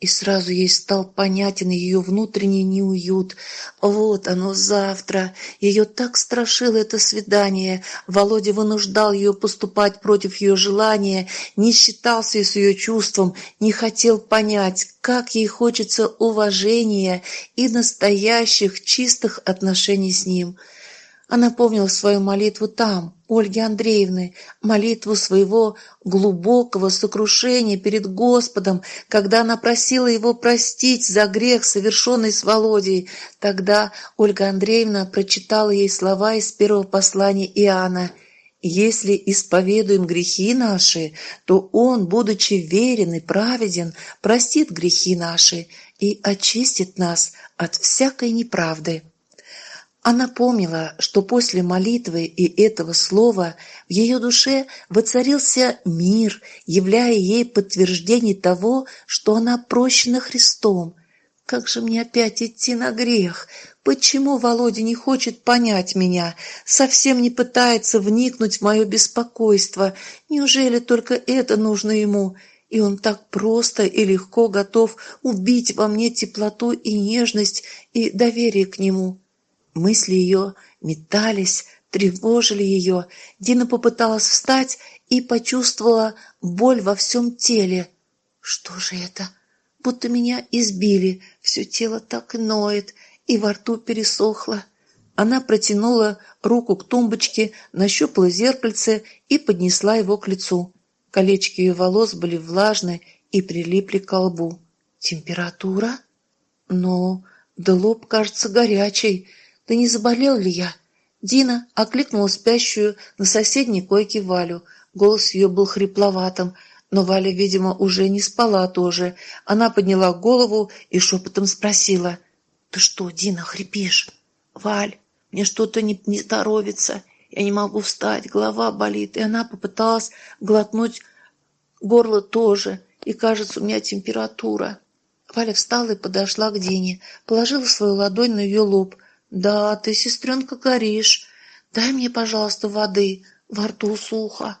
И сразу ей стал понятен ее внутренний неуют. Вот оно завтра. Ее так страшило это свидание. Володя вынуждал ее поступать против ее желания, не считался с ее чувством, не хотел понять, как ей хочется уважения и настоящих чистых отношений с ним. Она помнила свою молитву там, Ольги Андреевны, молитву своего глубокого сокрушения перед Господом, когда она просила его простить за грех, совершенный с Володей. Тогда Ольга Андреевна прочитала ей слова из первого послания Иоанна «Если исповедуем грехи наши, то Он, будучи верен и праведен, простит грехи наши и очистит нас от всякой неправды». Она помнила, что после молитвы и этого слова в ее душе воцарился мир, являя ей подтверждение того, что она прощена Христом. Как же мне опять идти на грех? Почему Володя не хочет понять меня, совсем не пытается вникнуть в мое беспокойство? Неужели только это нужно ему? И он так просто и легко готов убить во мне теплоту и нежность и доверие к нему. Мысли ее метались, тревожили ее. Дина попыталась встать и почувствовала боль во всем теле. Что же это? Будто меня избили, все тело так ноет, и во рту пересохло. Она протянула руку к тумбочке, нащупала зеркальце и поднесла его к лицу. Колечки ее волос были влажны и прилипли к лбу. Температура? Но да лоб кажется горячий. Да не заболел ли я? Дина окликнула спящую на соседней койке Валю. Голос ее был хрипловатым, но Валя, видимо, уже не спала тоже. Она подняла голову и шепотом спросила. «Ты что, Дина, хрипишь?» «Валь, мне что-то не, не здоровится. Я не могу встать, голова болит». И она попыталась глотнуть горло тоже. И, кажется, у меня температура. Валя встала и подошла к Дине, положила свою ладонь на ее лоб – «Да, ты, сестренка, горишь. Дай мне, пожалуйста, воды. Во рту сухо».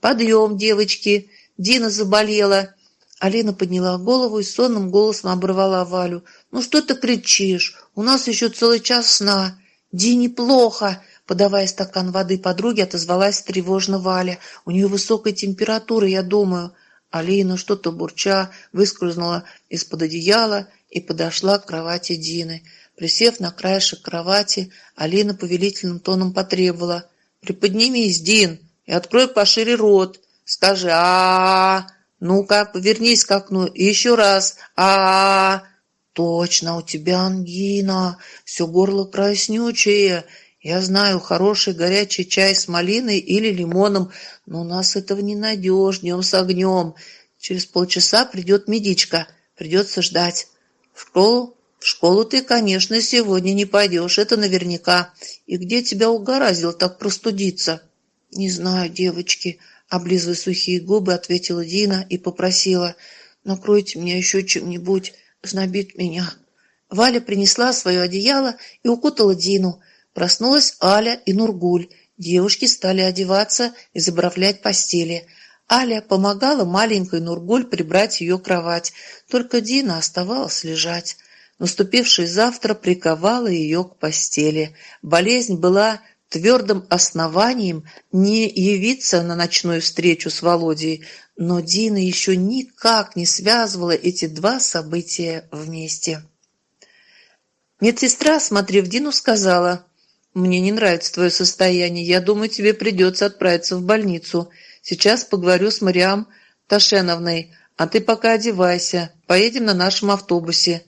«Подъем, девочки! Дина заболела!» Алина подняла голову и сонным голосом оборвала Валю. «Ну что ты кричишь? У нас еще целый час сна. Дине плохо!» Подавая стакан воды подруге, отозвалась тревожно Валя. «У нее высокая температура, я думаю». Алина, что-то бурча, выскользнула из-под одеяла и подошла к кровати Дины. Присев на краешек кровати, Алина повелительным тоном потребовала. «Приподнимись, Дин, и открой пошире рот. Скажи а, Ну-ка, повернись к окну. И еще раз -а, -а Точно, у тебя ангина. Все горло краснючее. Я знаю, хороший горячий чай с малиной или лимоном, но у нас этого не найдешь днем с огнем. Через полчаса придет медичка. Придется ждать. В школу в школу ты, конечно, сегодня не пойдешь, это наверняка. И где тебя угораздило так простудиться? Не знаю, девочки, облизывая сухие губы, ответила Дина и попросила. Накройте меня еще чем-нибудь, знобит меня. Валя принесла свое одеяло и укутала Дину. Проснулась Аля и Нургуль. Девушки стали одеваться и заправлять постели. Аля помогала маленькой Нургуль прибрать ее кровать. Только Дина оставалась лежать. Наступившее завтра приковало ее к постели. Болезнь была твердым основанием не явиться на ночную встречу с Володей, но Дина еще никак не связывала эти два события вместе. Медсестра, смотрев Дину, сказала, «Мне не нравится твое состояние. Я думаю, тебе придется отправиться в больницу. Сейчас поговорю с Мариам Ташеновной, а ты пока одевайся. Поедем на нашем автобусе».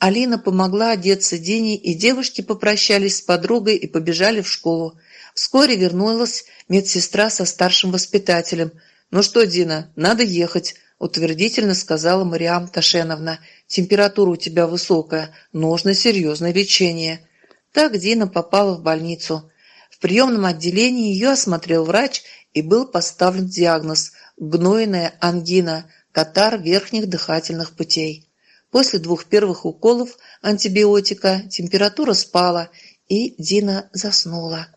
Алина помогла одеться Дине, и девушки попрощались с подругой и побежали в школу. Вскоре вернулась медсестра со старшим воспитателем. «Ну что, Дина, надо ехать», – утвердительно сказала Мариам Ташеновна. «Температура у тебя высокая, нужно серьезное лечение». Так Дина попала в больницу. В приемном отделении ее осмотрел врач и был поставлен диагноз – гнойная ангина, катар верхних дыхательных путей. После двух первых уколов антибиотика температура спала, и Дина заснула.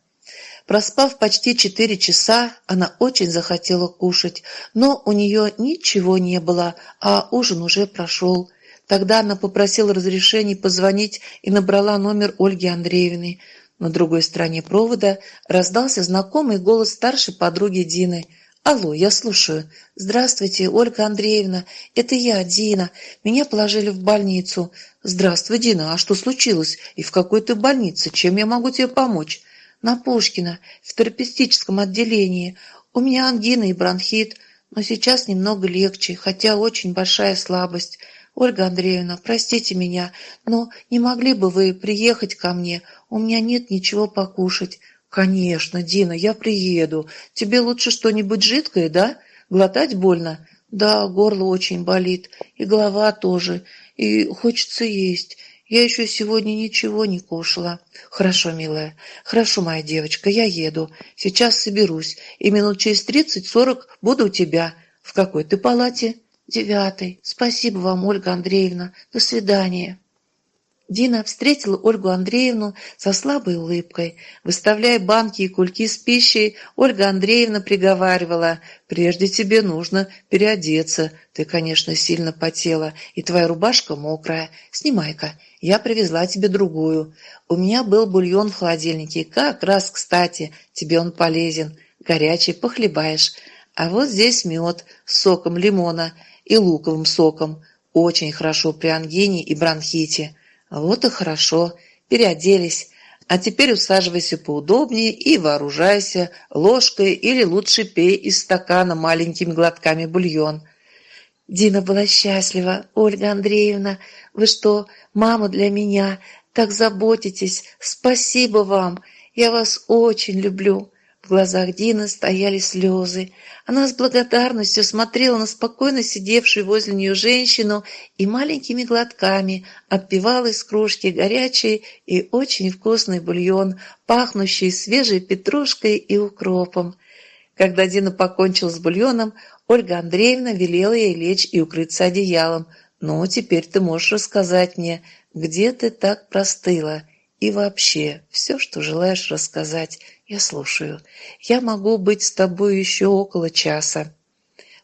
Проспав почти четыре часа, она очень захотела кушать, но у нее ничего не было, а ужин уже прошел. Тогда она попросила разрешения позвонить и набрала номер Ольги Андреевны. На другой стороне провода раздался знакомый голос старшей подруги Дины. «Алло, я слушаю. Здравствуйте, Ольга Андреевна. Это я, Дина. Меня положили в больницу. Здравствуй, Дина. А что случилось? И в какой ты больнице? Чем я могу тебе помочь?» на Пушкина, в терапевтическом отделении. У меня ангина и бронхит, но сейчас немного легче, хотя очень большая слабость. Ольга Андреевна, простите меня, но не могли бы вы приехать ко мне? У меня нет ничего покушать. Конечно, Дина, я приеду. Тебе лучше что-нибудь жидкое, да? Глотать больно? Да, горло очень болит, и голова тоже, и хочется есть. Я еще сегодня ничего не кушала. Хорошо, милая. Хорошо, моя девочка, я еду. Сейчас соберусь. И минут через тридцать-сорок буду у тебя. В какой ты палате? Девятой. Спасибо вам, Ольга Андреевна. До свидания. Дина встретила Ольгу Андреевну со слабой улыбкой. Выставляя банки и кульки с пищей, Ольга Андреевна приговаривала, «Прежде тебе нужно переодеться. Ты, конечно, сильно потела, и твоя рубашка мокрая. Снимай-ка, я привезла тебе другую. У меня был бульон в холодильнике, как раз кстати, тебе он полезен. Горячий, похлебаешь. А вот здесь мед с соком лимона и луковым соком. Очень хорошо при ангине и бронхите». Вот и хорошо. Переоделись. А теперь усаживайся поудобнее и вооружайся ложкой или лучше пей из стакана маленькими глотками бульон. Дина была счастлива. «Ольга Андреевна, вы что, мама для меня? Так заботитесь. Спасибо вам. Я вас очень люблю». В глазах Дины стояли слезы. Она с благодарностью смотрела на спокойно сидевшую возле нее женщину и маленькими глотками отпивала из кружки горячий и очень вкусный бульон, пахнущий свежей петрушкой и укропом. Когда Дина покончила с бульоном, Ольга Андреевна велела ей лечь и укрыться одеялом. «Ну, теперь ты можешь рассказать мне, где ты так простыла?» И вообще, все, что желаешь рассказать, я слушаю. Я могу быть с тобой еще около часа.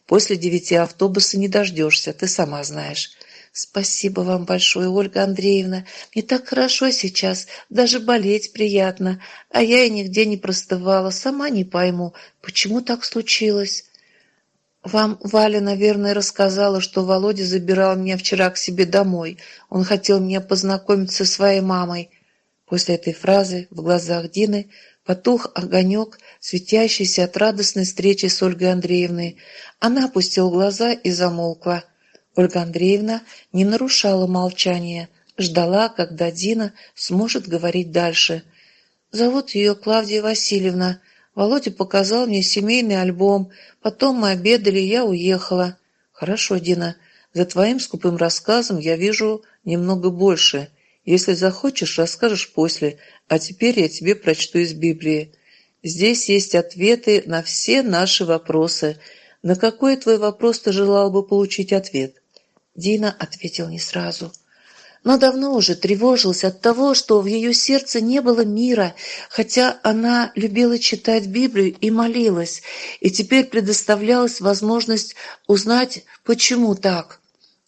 После девяти автобуса не дождешься, ты сама знаешь. Спасибо вам большое, Ольга Андреевна. Мне так хорошо сейчас, даже болеть приятно. А я и нигде не простывала, сама не пойму, почему так случилось. Вам Валя, наверное, рассказала, что Володя забирал меня вчера к себе домой. Он хотел меня познакомить со своей мамой. После этой фразы в глазах Дины потух огонек, светящийся от радостной встречи с Ольгой Андреевной. Она опустила глаза и замолкла. Ольга Андреевна не нарушала молчания, ждала, когда Дина сможет говорить дальше. «Зовут ее Клавдия Васильевна. Володя показал мне семейный альбом. Потом мы обедали, я уехала». «Хорошо, Дина. За твоим скупым рассказом я вижу немного больше». Если захочешь, расскажешь после, а теперь я тебе прочту из Библии. Здесь есть ответы на все наши вопросы. На какой твой вопрос ты желал бы получить ответ?» Дина ответил не сразу. Но давно уже тревожился от того, что в ее сердце не было мира, хотя она любила читать Библию и молилась, и теперь предоставлялась возможность узнать, почему так.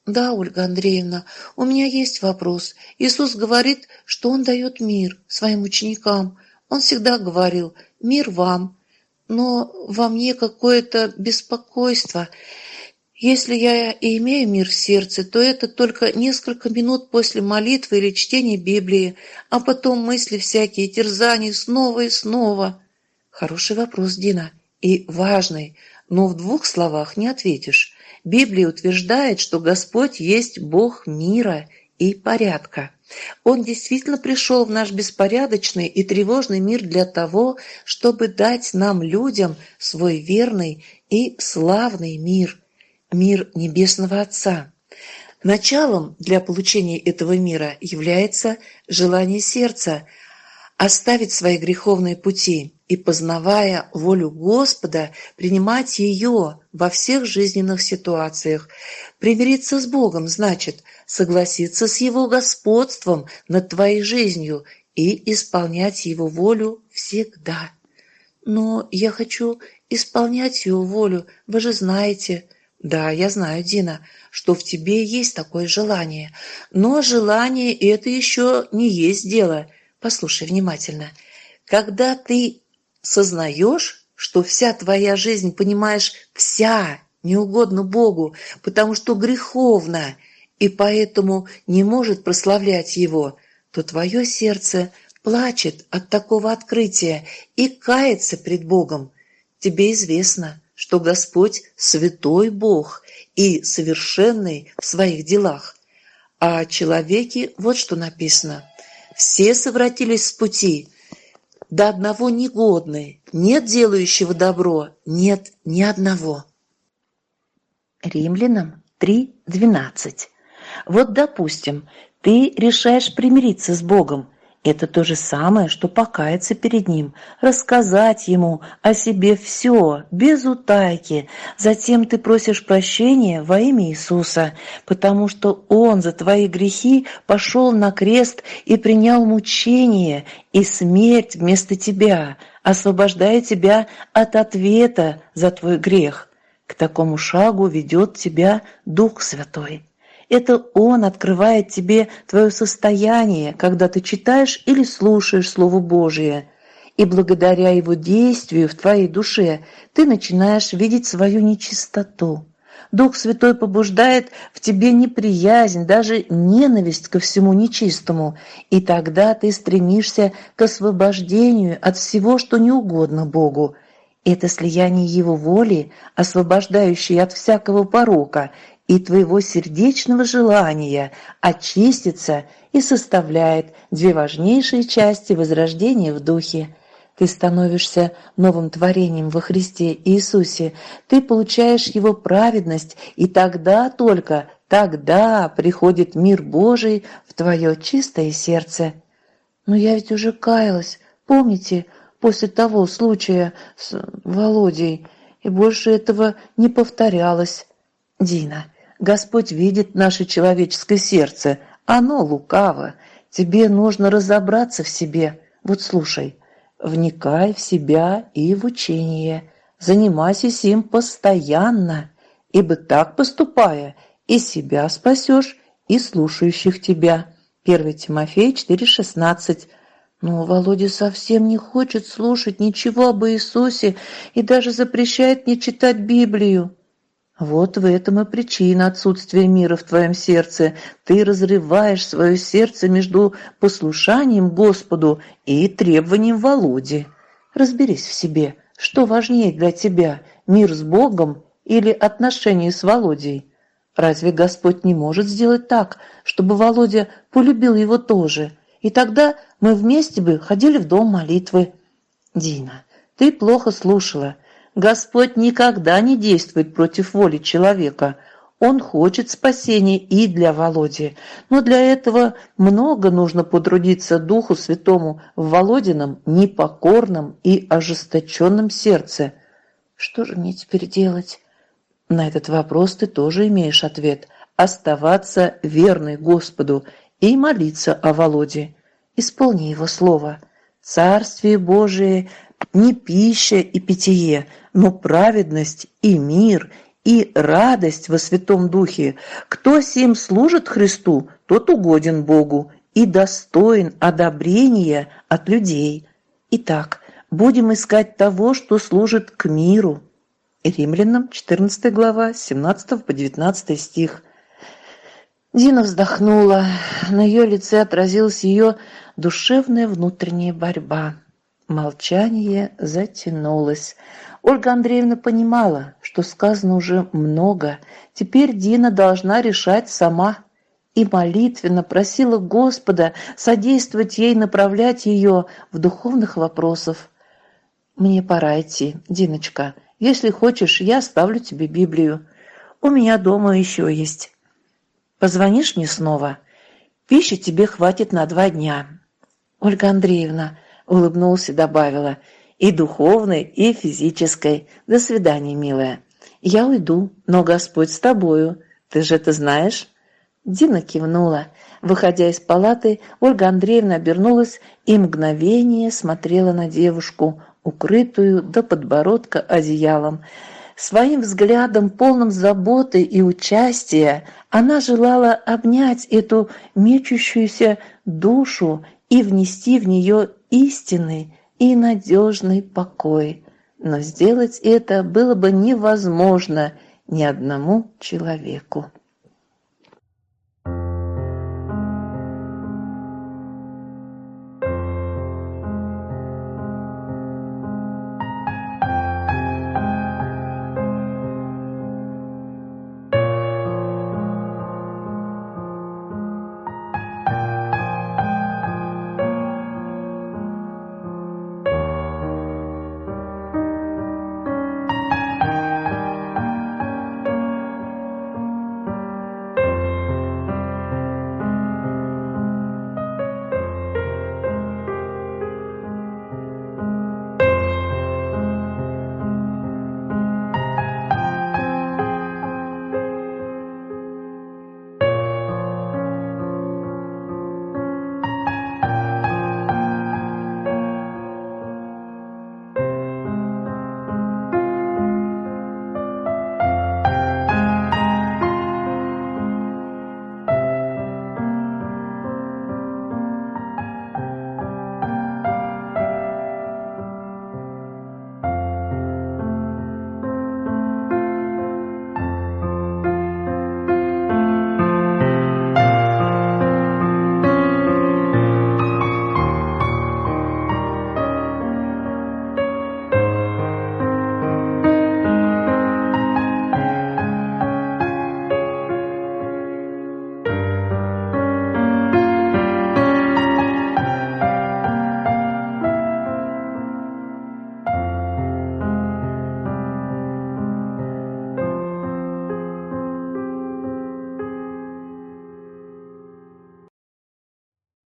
Да, Ольга Андреевна, у меня есть вопрос. Иисус говорит, что Он дает мир своим ученикам. Он всегда говорил «мир вам». Но во мне какое-то беспокойство. Если я и имею мир в сердце, то это только несколько минут после молитвы или чтения Библии, а потом мысли всякие, терзания снова и снова. Хороший вопрос, Дина, и важный, но в двух словах не ответишь. Библия утверждает, что Господь есть Бог мира и порядка. Он действительно пришел в наш беспорядочный и тревожный мир для того, чтобы дать нам, людям, свой верный и славный мир, мир Небесного Отца. Началом для получения этого мира является желание сердца оставить свои греховные пути и, познавая волю Господа, принимать ее во всех жизненных ситуациях. Примириться с Богом значит согласиться с Его господством над твоей жизнью и исполнять Его волю всегда. Но я хочу исполнять Его волю, вы же знаете. Да, я знаю, Дина, что в тебе есть такое желание. Но желание – это еще не есть дело. Послушай внимательно. Когда ты сознаешь, что вся твоя жизнь, понимаешь, вся не угодно Богу, потому что греховна, и поэтому не может прославлять Его, то твое сердце плачет от такого открытия и кается пред Богом. Тебе известно, что Господь – святой Бог и совершенный в своих делах. А о человеке вот что написано. «Все совратились с пути, до одного негодный, нет делающего добро, нет ни одного». Римлянам 3.12 Вот, допустим, ты решаешь примириться с Богом, это то же самое, что покаяться перед Ним, рассказать Ему о себе все, без утайки. Затем ты просишь прощения во имя Иисуса, потому что Он за твои грехи пошел на крест и принял мучение и смерть вместо тебя, освобождая тебя от ответа за твой грех. К такому шагу ведет тебя Дух Святой. Это Он открывает тебе твое состояние, когда ты читаешь или слушаешь Слово Божие. И благодаря Его действию в твоей душе ты начинаешь видеть свою нечистоту. Дух Святой побуждает в тебе неприязнь, даже ненависть ко всему нечистому, и тогда ты стремишься к освобождению от всего, что не угодно Богу. Это слияние Его воли, освобождающее от всякого порока, и твоего сердечного желания очиститься и составляет две важнейшие части возрождения в духе. Ты становишься новым творением во Христе Иисусе, ты получаешь Его праведность, и тогда только, тогда приходит мир Божий в твое чистое сердце. Но я ведь уже каялась, помните, после того случая с Володей, и больше этого не повторялось. Дина, Господь видит наше человеческое сердце. Оно лукаво. Тебе нужно разобраться в себе. Вот слушай. Вникай в себя и в учение. Занимайся сим постоянно. Ибо так поступая, и себя спасешь, и слушающих тебя. 1 Тимофей 4,16 но Володя совсем не хочет слушать ничего об Иисусе и даже запрещает мне читать Библию. Вот в этом и причина отсутствия мира в твоем сердце. Ты разрываешь свое сердце между послушанием Господу и требованием Володи. Разберись в себе, что важнее для тебя, мир с Богом или отношения с Володей? Разве Господь не может сделать так, чтобы Володя полюбил его тоже? И тогда мы вместе бы ходили в дом молитвы. Дина, ты плохо слушала. Господь никогда не действует против воли человека. Он хочет спасения и для Володи, но для этого много нужно потрудиться Духу Святому в Володином непокорном и ожесточенном сердце. Что же мне теперь делать? На этот вопрос ты тоже имеешь ответ. Оставаться верной Господу и молиться о Володе. Исполни его слово. Царствие Божие не пища и питье, но праведность и мир и радость во Святом Духе. Кто сим служит Христу, тот угоден Богу и достоин одобрения от людей. Итак, будем искать того, что служит к миру. Римлянам 14 глава, 17 по 19 стих. Дина вздохнула. На ее лице отразилась ее душевная внутренняя борьба. Молчание затянулось. Ольга Андреевна понимала, что сказано уже много. Теперь Дина должна решать сама. и молитвенно просила Господа содействовать ей направлять ее в духовных вопросах. «Мне пора идти, Диночка. Если хочешь, я оставлю тебе Библию. У меня дома еще есть. Позвонишь мне снова? Пищи тебе хватит на два дня». Ольга Андреевна улыбнулся и добавила, «И духовной, и физической. До свидания, милая. Я уйду, но Господь с тобою. Ты же это знаешь?» Дина кивнула. Выходя из палаты, Ольга Андреевна обернулась и мгновение смотрела на девушку, укрытую до подбородка одеялом. Своим взглядом, полным заботы и участия, она желала обнять эту мечущуюся душу и внести в нее истинный и надежный покой. Но сделать это было бы невозможно ни одному человеку.